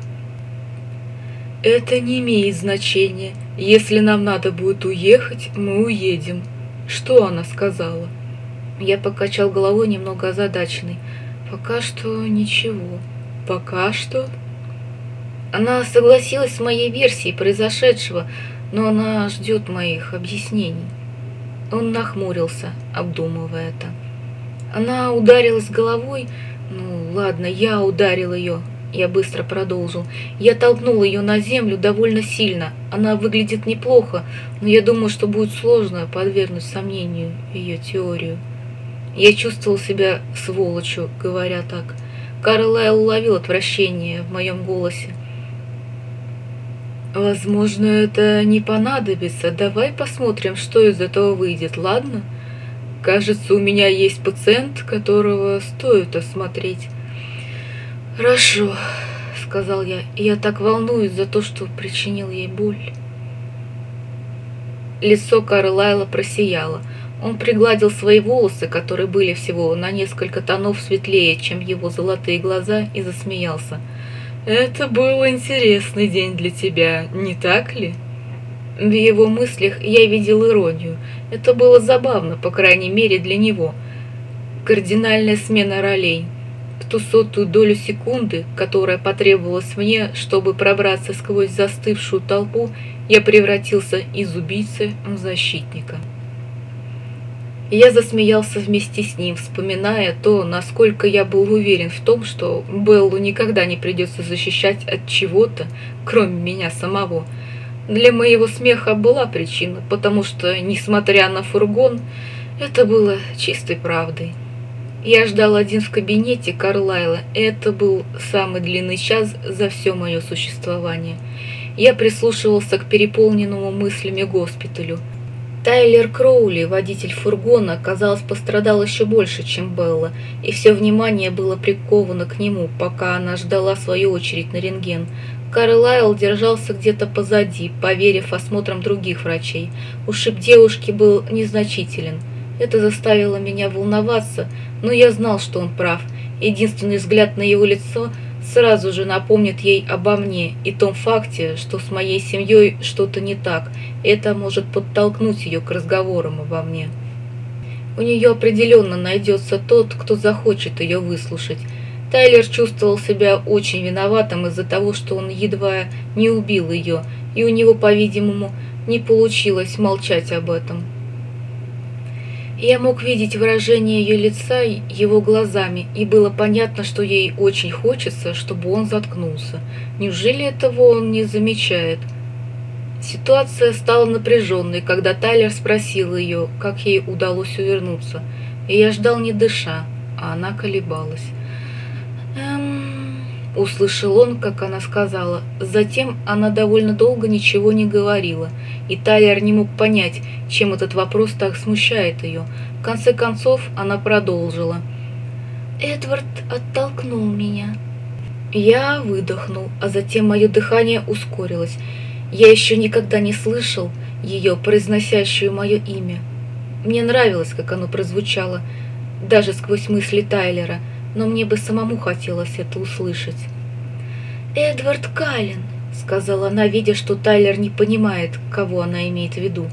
Это не имеет значения. Если нам надо будет уехать, мы уедем. Что она сказала? Я покачал головой немного озадаченный. Пока что ничего. Пока что? Она согласилась с моей версией произошедшего, но она ждет моих объяснений. Он нахмурился, обдумывая это. Она ударилась головой. Ну, ладно, я ударил ее, я быстро продолжил. Я толкнул ее на землю довольно сильно. Она выглядит неплохо, но я думаю, что будет сложно подвергнуть сомнению ее теорию. Я чувствовал себя сволочью, говоря так. Карлайл уловил отвращение в моем голосе. «Возможно, это не понадобится. Давай посмотрим, что из этого выйдет, ладно? Кажется, у меня есть пациент, которого стоит осмотреть». «Хорошо», — сказал я, — «я так волнуюсь за то, что причинил ей боль». Лицо Карлайла просияло. Он пригладил свои волосы, которые были всего на несколько тонов светлее, чем его золотые глаза, и засмеялся. «Это был интересный день для тебя, не так ли?» В его мыслях я видел иронию. Это было забавно, по крайней мере, для него. Кардинальная смена ролей — ту сотую долю секунды, которая потребовалась мне, чтобы пробраться сквозь застывшую толпу, я превратился из убийцы в защитника. Я засмеялся вместе с ним, вспоминая то, насколько я был уверен в том, что Беллу никогда не придется защищать от чего-то, кроме меня самого. Для моего смеха была причина, потому что, несмотря на фургон, это было чистой правдой. Я ждал один в кабинете Карлайла, и это был самый длинный час за все мое существование. Я прислушивался к переполненному мыслями госпиталю. Тайлер Кроули, водитель фургона, казалось, пострадал еще больше, чем Белла, и все внимание было приковано к нему, пока она ждала свою очередь на рентген. Карлайл держался где-то позади, поверив осмотрам других врачей. Ушиб девушки был незначителен – Это заставило меня волноваться, но я знал, что он прав. Единственный взгляд на его лицо сразу же напомнит ей обо мне и том факте, что с моей семьей что-то не так. Это может подтолкнуть ее к разговорам обо мне. У нее определенно найдется тот, кто захочет ее выслушать. Тайлер чувствовал себя очень виноватым из-за того, что он едва не убил ее, и у него, по-видимому, не получилось молчать об этом. Я мог видеть выражение ее лица его глазами, и было понятно, что ей очень хочется, чтобы он заткнулся. Неужели этого он не замечает? Ситуация стала напряженной, когда Тайлер спросил ее, как ей удалось увернуться, и я ждал не дыша, а она колебалась. «Эм...» — услышал он, как она сказала. Затем она довольно долго ничего не говорила, и Тайлер не мог понять, чем этот вопрос так смущает ее. В конце концов она продолжила. «Эдвард оттолкнул меня». Я выдохнул, а затем мое дыхание ускорилось. Я еще никогда не слышал ее, произносящую мое имя. Мне нравилось, как оно прозвучало, даже сквозь мысли Тайлера, но мне бы самому хотелось это услышать. «Эдвард Каллен», — сказала она, видя, что Тайлер не понимает, кого она имеет в виду.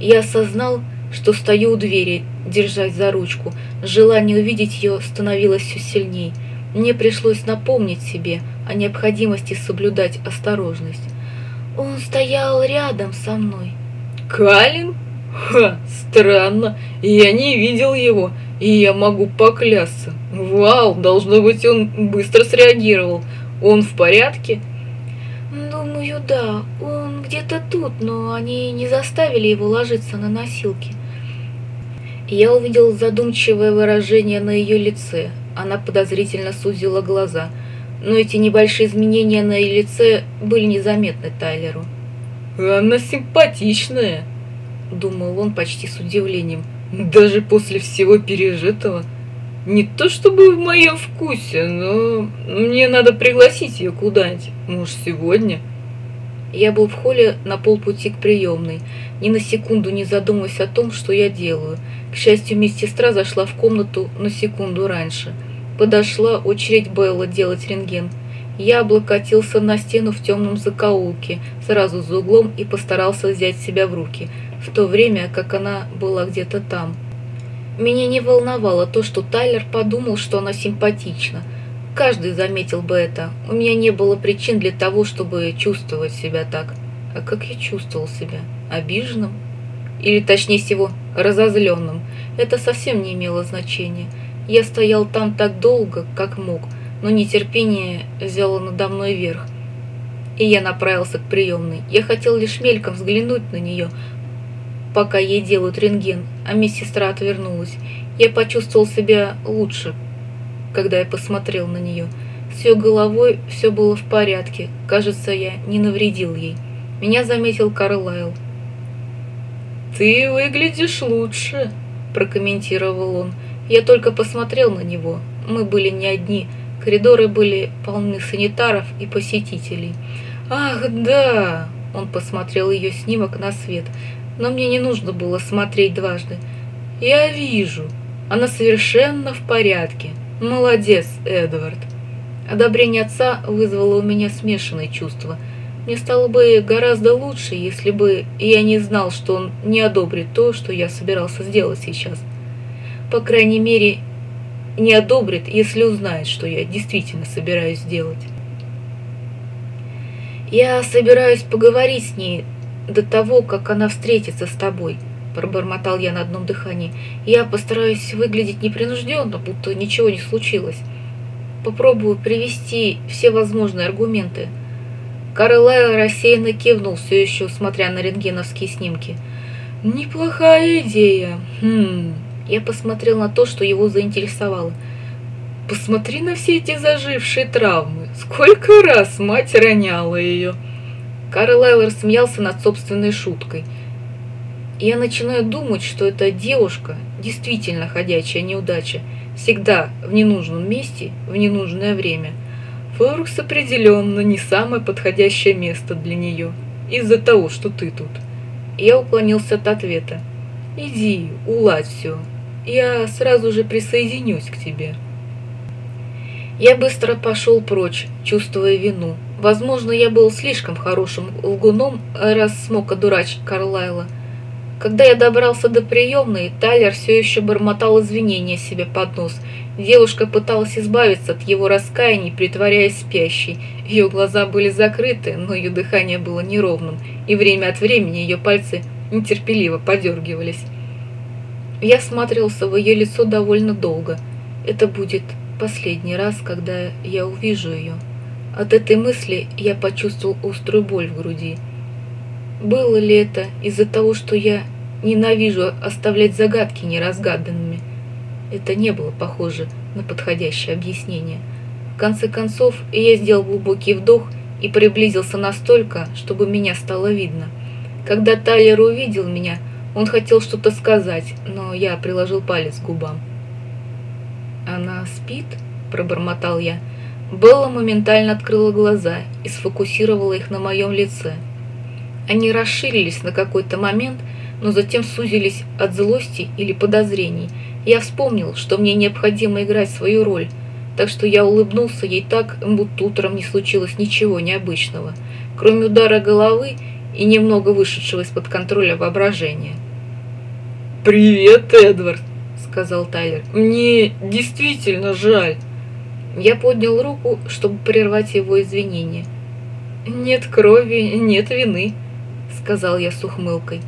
Я осознал, что стою у двери, держась за ручку. Желание увидеть ее становилось все сильней. Мне пришлось напомнить себе о необходимости соблюдать осторожность. Он стоял рядом со мной. Калин? Ха, странно. Я не видел его, и я могу поклясться. Вау, должно быть, он быстро среагировал. Он в порядке? Думаю, да. Он где-то тут, но они не заставили его ложиться на носилки. Я увидел задумчивое выражение на ее лице. Она подозрительно сузила глаза, но эти небольшие изменения на ее лице были незаметны Тайлеру. «Она симпатичная», — думал он почти с удивлением, «даже после всего пережитого». Не то чтобы в моем вкусе, но мне надо пригласить ее куда-нибудь. Может, сегодня? Я был в холле на полпути к приемной, ни на секунду не задумываясь о том, что я делаю. К счастью, медсестра зашла в комнату на секунду раньше. Подошла очередь Белла делать рентген. Я облокотился на стену в темном закоулке, сразу за углом и постарался взять себя в руки, в то время как она была где-то там. Меня не волновало то, что Тайлер подумал, что она симпатична. Каждый заметил бы это. У меня не было причин для того, чтобы чувствовать себя так. А как я чувствовал себя? Обиженным? Или, точнее всего, разозленным? Это совсем не имело значения. Я стоял там так долго, как мог, но нетерпение взяло надо мной верх. И я направился к приемной. Я хотел лишь мельком взглянуть на нее, пока ей делают рентген, а медсестра отвернулась. Я почувствовал себя лучше, когда я посмотрел на нее. С ее головой все было в порядке. Кажется, я не навредил ей. Меня заметил Карлайл. «Ты выглядишь лучше», – прокомментировал он. Я только посмотрел на него. Мы были не одни. Коридоры были полны санитаров и посетителей. «Ах, да!» Он посмотрел ее снимок на свет но мне не нужно было смотреть дважды. Я вижу, она совершенно в порядке. Молодец, Эдвард. Одобрение отца вызвало у меня смешанные чувства. Мне стало бы гораздо лучше, если бы я не знал, что он не одобрит то, что я собирался сделать сейчас. По крайней мере, не одобрит, если узнает, что я действительно собираюсь сделать. Я собираюсь поговорить с ней до того, как она встретится с тобой», – пробормотал я на одном дыхании. «Я постараюсь выглядеть непринужденно, будто ничего не случилось. Попробую привести все возможные аргументы». Карлайл рассеянно кивнул, все еще смотря на рентгеновские снимки. «Неплохая идея. Хм...» Я посмотрел на то, что его заинтересовало. «Посмотри на все эти зажившие травмы. Сколько раз мать роняла ее!» Карл смеялся над собственной шуткой. я начинаю думать, что эта девушка действительно ходячая неудача, всегда в ненужном месте, в ненужное время. Форекс определенно не самое подходящее место для нее, из-за того, что ты тут. Я уклонился от ответа. Иди, уладь все. Я сразу же присоединюсь к тебе. Я быстро пошел прочь, чувствуя вину. Возможно, я был слишком хорошим лгуном, раз смог одурачить Карлайла. Когда я добрался до приемной, Тайлер все еще бормотал извинения себе под нос. Девушка пыталась избавиться от его раскаяний, притворяясь спящей. Ее глаза были закрыты, но ее дыхание было неровным, и время от времени ее пальцы нетерпеливо подергивались. Я смотрелся в ее лицо довольно долго. Это будет последний раз, когда я увижу ее. От этой мысли я почувствовал острую боль в груди. Было ли это из-за того, что я ненавижу оставлять загадки неразгаданными? Это не было похоже на подходящее объяснение. В конце концов, я сделал глубокий вдох и приблизился настолько, чтобы меня стало видно. Когда Тайлер увидел меня, он хотел что-то сказать, но я приложил палец к губам. «Она спит?» – пробормотал я. Белла моментально открыла глаза и сфокусировала их на моем лице. Они расширились на какой-то момент, но затем сузились от злости или подозрений. Я вспомнил, что мне необходимо играть свою роль, так что я улыбнулся ей так, будто утром не случилось ничего необычного, кроме удара головы и немного вышедшего из-под контроля воображения. «Привет, Эдвард!» — сказал Тайлер. «Мне действительно жаль!» Я поднял руку, чтобы прервать его извинения. «Нет крови, нет вины», — сказал я с ухмылкой.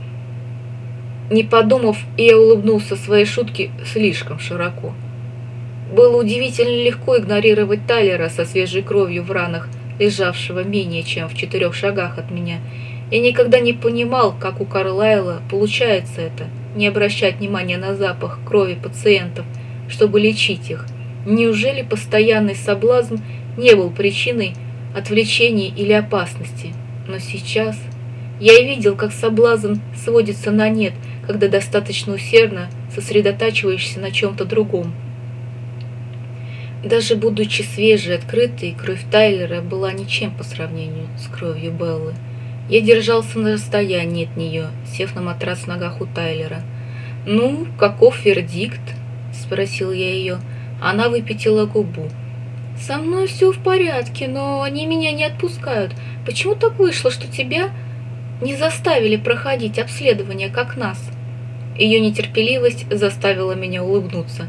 Не подумав, я улыбнулся своей шутке слишком широко. Было удивительно легко игнорировать Тайлера со свежей кровью в ранах, лежавшего менее чем в четырех шагах от меня. Я никогда не понимал, как у Карлайла получается это, не обращать внимания на запах крови пациентов, чтобы лечить их. Неужели постоянный соблазн не был причиной отвлечения или опасности? Но сейчас я и видел, как соблазн сводится на нет, когда достаточно усердно сосредотачиваешься на чем-то другом. Даже будучи свежей, открытой, кровь Тайлера была ничем по сравнению с кровью Беллы. Я держался на расстоянии от нее, сев на матрас в ногах у Тайлера. «Ну, каков вердикт?» – спросил я ее. Она выпятила губу. «Со мной все в порядке, но они меня не отпускают. Почему так вышло, что тебя не заставили проходить обследование, как нас?» Ее нетерпеливость заставила меня улыбнуться.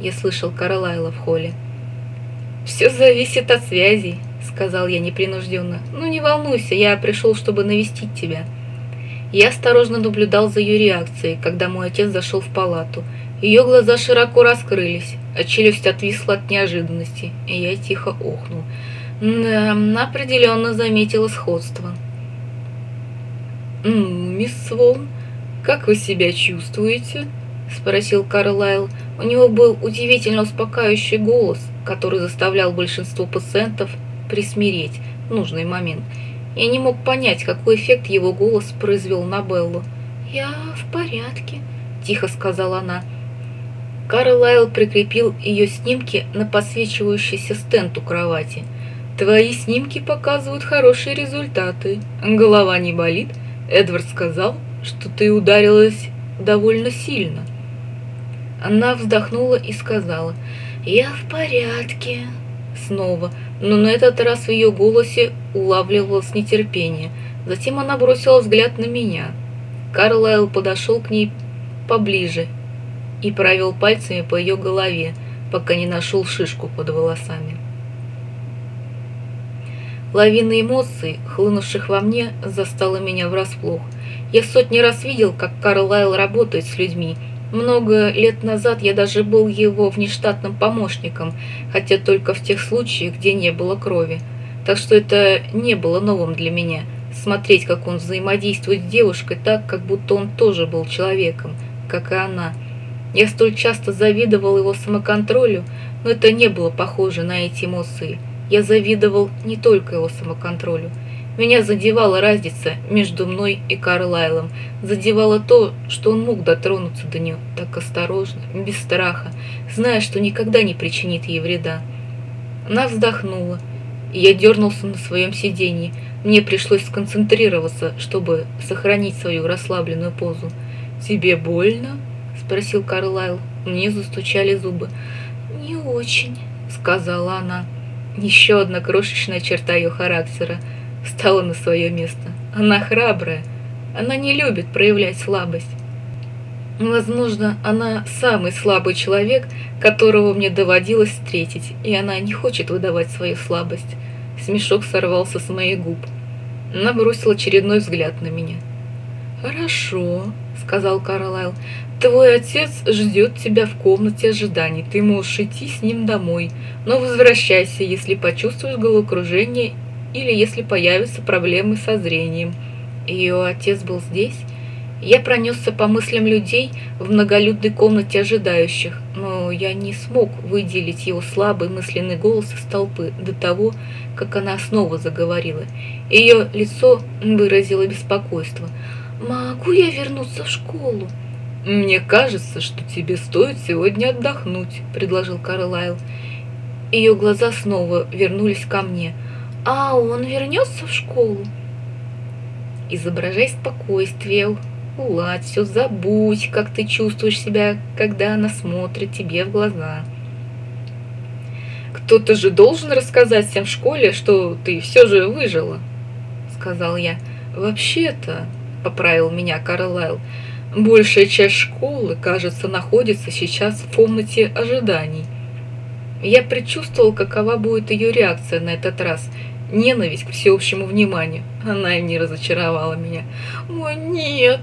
Я слышал Каролайла в холле. «Все зависит от связей», — сказал я непринужденно. «Ну не волнуйся, я пришел, чтобы навестить тебя». Я осторожно наблюдал за ее реакцией, когда мой отец зашел в палату. Ее глаза широко раскрылись, а челюсть отвисла от неожиданности, и я тихо охнул. Да, определенно заметила сходство. «Мисс Свон, как вы себя чувствуете?» — спросил Карлайл. У него был удивительно успокаивающий голос, который заставлял большинство пациентов присмиреть в нужный момент. Я не мог понять, какой эффект его голос произвел на Беллу. «Я в порядке», — тихо сказала она. Карлайл прикрепил ее снимки на посвечивающийся стенд у кровати. «Твои снимки показывают хорошие результаты. Голова не болит. Эдвард сказал, что ты ударилась довольно сильно». Она вздохнула и сказала, «Я в порядке». Снова, но на этот раз в ее голосе улавливалось нетерпение. Затем она бросила взгляд на меня. Карлайл подошел к ней поближе и провел пальцами по ее голове, пока не нашел шишку под волосами. Лавина эмоций, хлынувших во мне, застала меня врасплох. Я сотни раз видел, как Карлайл работает с людьми. Много лет назад я даже был его внештатным помощником, хотя только в тех случаях, где не было крови. Так что это не было новым для меня. Смотреть, как он взаимодействует с девушкой так, как будто он тоже был человеком, как и она – я столь часто завидовал его самоконтролю, но это не было похоже на эти эмоции. Я завидовал не только его самоконтролю. Меня задевала разница между мной и Карлайлом. Задевало то, что он мог дотронуться до нее так осторожно, без страха, зная, что никогда не причинит ей вреда. Она вздохнула, и я дернулся на своем сиденье. Мне пришлось сконцентрироваться, чтобы сохранить свою расслабленную позу. Тебе больно?» – спросил Карлайл. Мне застучали зубы. «Не очень», – сказала она. Еще одна крошечная черта ее характера стала на свое место. Она храбрая. Она не любит проявлять слабость. Возможно, она самый слабый человек, которого мне доводилось встретить, и она не хочет выдавать свою слабость. Смешок сорвался с моих губ. Она бросила очередной взгляд на меня. «Хорошо», — сказал Карлайл. «Твой отец ждет тебя в комнате ожиданий. Ты можешь идти с ним домой, но возвращайся, если почувствуешь головокружение или если появятся проблемы со зрением». Ее отец был здесь? Я пронесся по мыслям людей в многолюдной комнате ожидающих, но я не смог выделить его слабый мысленный голос из толпы до того, как она снова заговорила. Ее лицо выразило беспокойство. «Могу я вернуться в школу?» «Мне кажется, что тебе стоит сегодня отдохнуть», — предложил Карлайл. Ее глаза снова вернулись ко мне. «А он вернется в школу?» «Изображай спокойствие, Уладь, все забудь, как ты чувствуешь себя, когда она смотрит тебе в глаза. Кто-то же должен рассказать всем в школе, что ты все же выжила, сказал я. Вообще-то, поправил меня Карлайл, большая часть школы, кажется, находится сейчас в комнате ожиданий. Я предчувствовал, какова будет ее реакция на этот раз, ненависть к всеобщему вниманию. Она и не разочаровала меня. «О, нет!»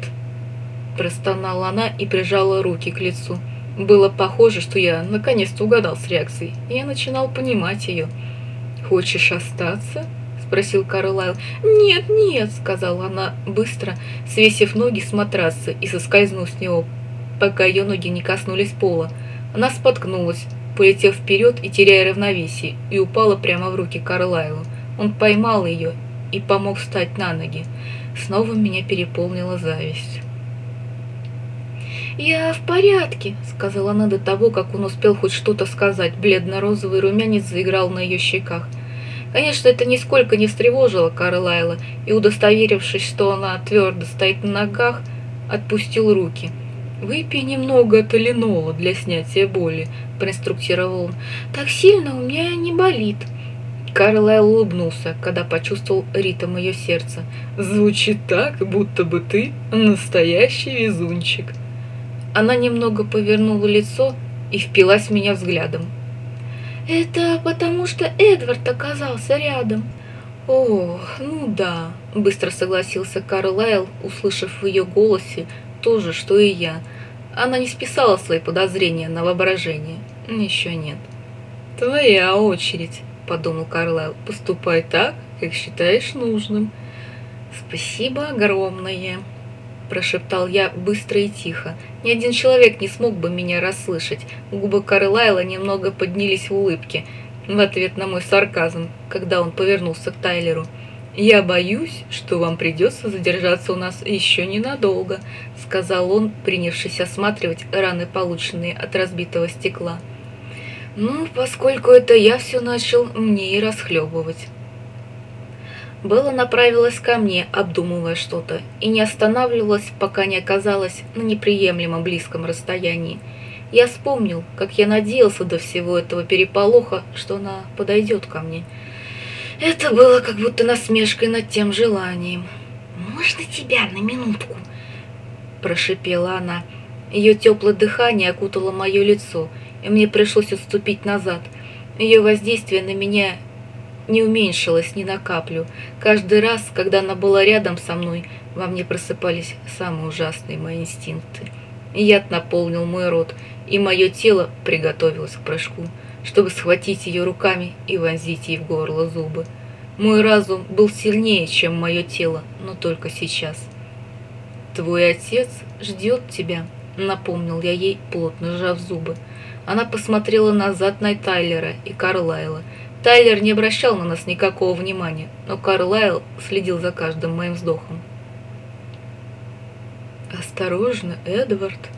Простонала она и прижала руки к лицу. Было похоже, что я наконец-то угадал с реакцией. Я начинал понимать ее. «Хочешь остаться?» – спросил Карлайл. «Нет, нет», – сказала она быстро, свесив ноги с матраса и соскользнув с него, пока ее ноги не коснулись пола. Она споткнулась, полетев вперед и теряя равновесие, и упала прямо в руки Карлайлу. Он поймал ее и помог встать на ноги. Снова меня переполнила зависть. «Я в порядке», — сказала она до того, как он успел хоть что-то сказать. Бледно-розовый румянец заиграл на ее щеках. Конечно, это нисколько не встревожило Карлайла, и, удостоверившись, что она твердо стоит на ногах, отпустил руки. «Выпей немного талинола для снятия боли», — проинструктировал он. «Так сильно у меня не болит». Карлайл улыбнулся, когда почувствовал ритм ее сердца. «Звучит так, будто бы ты настоящий везунчик». Она немного повернула лицо и впилась в меня взглядом. «Это потому, что Эдвард оказался рядом». «О, ну да», — быстро согласился Карлайл, услышав в ее голосе то же, что и я. Она не списала свои подозрения на воображение. Еще нет. «Твоя очередь», — подумал Карлайл. «Поступай так, как считаешь нужным». «Спасибо огромное», прошептал я быстро и тихо. Ни один человек не смог бы меня расслышать. Губы Карлайла немного поднялись в улыбке в ответ на мой сарказм, когда он повернулся к Тайлеру. «Я боюсь, что вам придется задержаться у нас еще ненадолго», сказал он, принявшись осматривать раны, полученные от разбитого стекла. «Ну, поскольку это я все начал, мне и расхлебывать». Белла направилась ко мне, обдумывая что-то, и не останавливалась, пока не оказалась на неприемлемо близком расстоянии. Я вспомнил, как я надеялся до всего этого переполоха, что она подойдет ко мне. Это было как будто насмешкой над тем желанием. «Можно тебя на минутку?» – прошипела она. Ее теплое дыхание окутало мое лицо, и мне пришлось отступить назад. Ее воздействие на меня не уменьшилась ни на каплю. Каждый раз, когда она была рядом со мной, во мне просыпались самые ужасные мои инстинкты. Яд наполнил мой рот, и мое тело приготовилось к прыжку, чтобы схватить ее руками и вонзить ей в горло зубы. Мой разум был сильнее, чем мое тело, но только сейчас. «Твой отец ждет тебя», — напомнил я ей, плотно сжав зубы. Она посмотрела назад на Тайлера и Карлайла, Тайлер не обращал на нас никакого внимания, но Карлайл следил за каждым моим вздохом. «Осторожно, Эдвард!»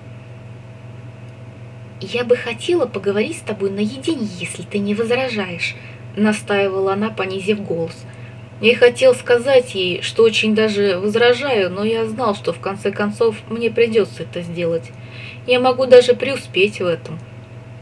«Я бы хотела поговорить с тобой наедине, если ты не возражаешь», — настаивала она, понизив голос. Я хотел сказать ей, что очень даже возражаю, но я знал, что в конце концов мне придется это сделать. Я могу даже преуспеть в этом.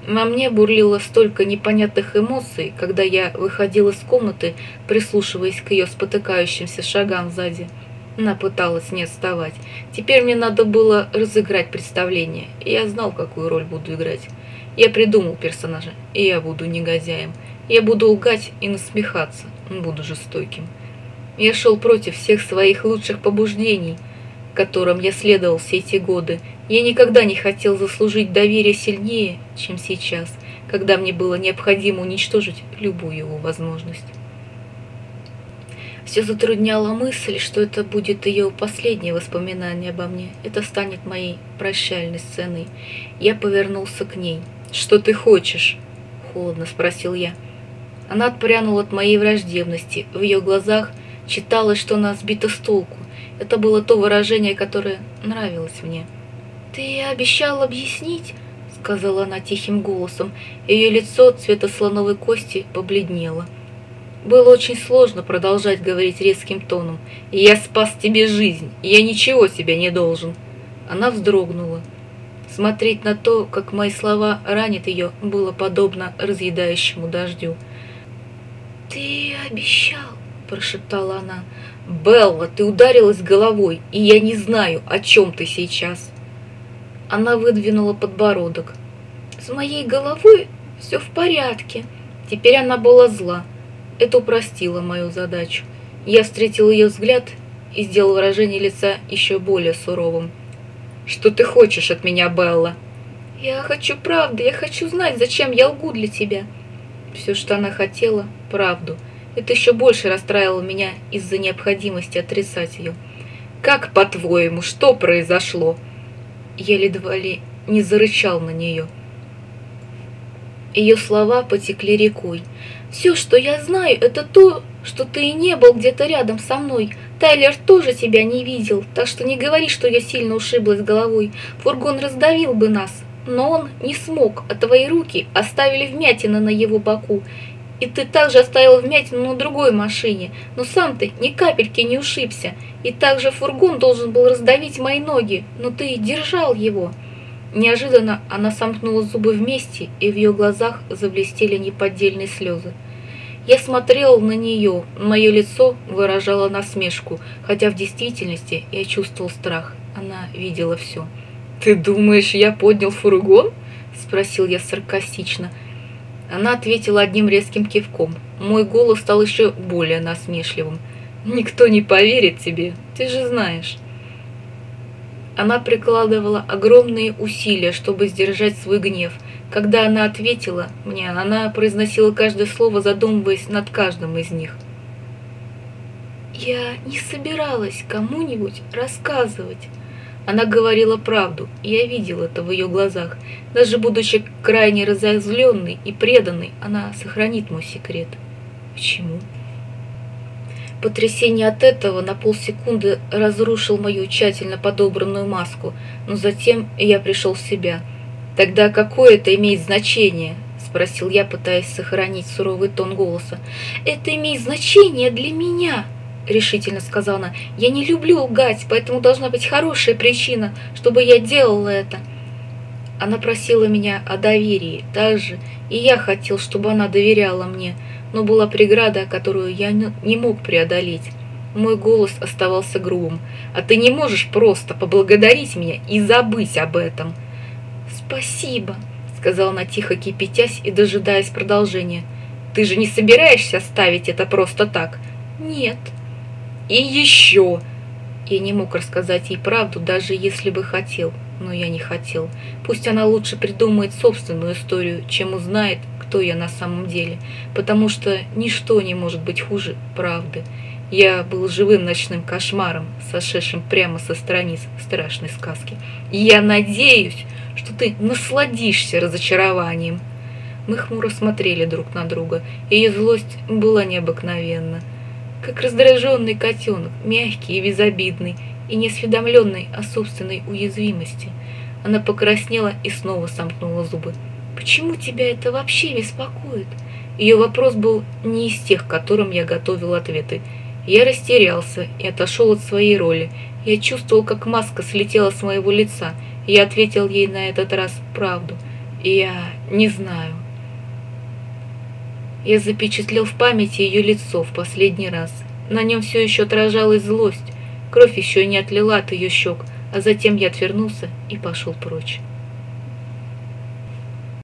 На мне бурлило столько непонятных эмоций, когда я выходил из комнаты, прислушиваясь к ее спотыкающимся шагам сзади. Она пыталась не отставать. Теперь мне надо было разыграть представление, и я знал, какую роль буду играть. Я придумал персонажа, и я буду негодяем. Я буду лгать и насмехаться, буду жестоким. Я шел против всех своих лучших побуждений, которым я следовал все эти годы. Я никогда не хотел заслужить доверие сильнее, чем сейчас, когда мне было необходимо уничтожить любую его возможность. Все затрудняла мысль, что это будет ее последнее воспоминание обо мне. Это станет моей прощальной сценой. Я повернулся к ней. «Что ты хочешь?» – холодно спросил я. Она отпрянула от моей враждебности. В ее глазах читалось, что она сбита с толку. Это было то выражение, которое нравилось мне. «Ты обещал объяснить?» — сказала она тихим голосом. Ее лицо цвета слоновой кости побледнело. Было очень сложно продолжать говорить резким тоном. «Я спас тебе жизнь, я ничего тебе не должен». Она вздрогнула. Смотреть на то, как мои слова ранят ее, было подобно разъедающему дождю. «Ты обещал», — прошептала она. «Белла, ты ударилась головой, и я не знаю, о чем ты сейчас». Она выдвинула подбородок. «С моей головой все в порядке». Теперь она была зла. Это упростило мою задачу. Я встретил ее взгляд и сделал выражение лица еще более суровым. «Что ты хочешь от меня, Белла?» «Я хочу правды, я хочу знать, зачем я лгу для тебя». Все, что она хотела, правду. Это еще больше расстраивало меня из-за необходимости отрицать ее. «Как, по-твоему, что произошло?» Я едва ли не зарычал на нее. Ее слова потекли рекой. «Все, что я знаю, это то, что ты и не был где-то рядом со мной. Тайлер тоже тебя не видел, так что не говори, что я сильно ушиблась головой. Фургон раздавил бы нас, но он не смог, а твои руки оставили вмятины на его боку. И ты также оставил вмятину на другой машине, но сам ты ни капельки не ушибся. И также фургон должен был раздавить мои ноги, но ты держал его». Неожиданно она сомкнула зубы вместе, и в ее глазах заблестели неподдельные слезы. Я смотрел на нее, мое лицо выражало насмешку, хотя в действительности я чувствовал страх. Она видела все. «Ты думаешь, я поднял фургон?» – спросил я саркастично. Она ответила одним резким кивком. Мой голос стал еще более насмешливым. «Никто не поверит тебе, ты же знаешь». Она прикладывала огромные усилия, чтобы сдержать свой гнев. Когда она ответила мне, она произносила каждое слово, задумываясь над каждым из них. «Я не собиралась кому-нибудь рассказывать». Она говорила правду, и я видел это в ее глазах. Даже будучи крайне разозленной и преданной, она сохранит мой секрет. Почему? Потрясение от этого на полсекунды разрушил мою тщательно подобранную маску, но затем я пришел в себя. «Тогда какое это имеет значение?» – спросил я, пытаясь сохранить суровый тон голоса. «Это имеет значение для меня!» — решительно сказала она. «Я не люблю лгать, поэтому должна быть хорошая причина, чтобы я делала это». Она просила меня о доверии, так же и я хотел, чтобы она доверяла мне – но была преграда, которую я не мог преодолеть. Мой голос оставался грубым. «А ты не можешь просто поблагодарить меня и забыть об этом?» «Спасибо», — сказала она тихо, кипятясь и дожидаясь продолжения. «Ты же не собираешься оставить это просто так?» «Нет». «И еще!» Я не мог рассказать ей правду, даже если бы хотел, но я не хотел. Пусть она лучше придумает собственную историю, чем узнает, кто я на самом деле, потому что ничто не может быть хуже правды. Я был живым ночным кошмаром, сошедшим прямо со страниц страшной сказки. И я надеюсь, что ты насладишься разочарованием. Мы хмуро смотрели друг на друга. Ее злость была необыкновенна. Как раздраженный котенок, мягкий и безобидный, и неосведомленный о собственной уязвимости. Она покраснела и снова сомкнула зубы. Почему тебя это вообще беспокоит? Ее вопрос был не из тех, которым я готовил ответы. Я растерялся и отошел от своей роли. Я чувствовал, как маска слетела с моего лица. Я ответил ей на этот раз правду. Я не знаю. Я запечатлел в памяти ее лицо в последний раз. На нем все еще отражалась злость. Кровь еще не отлила от ее щек, а затем я отвернулся и пошел прочь.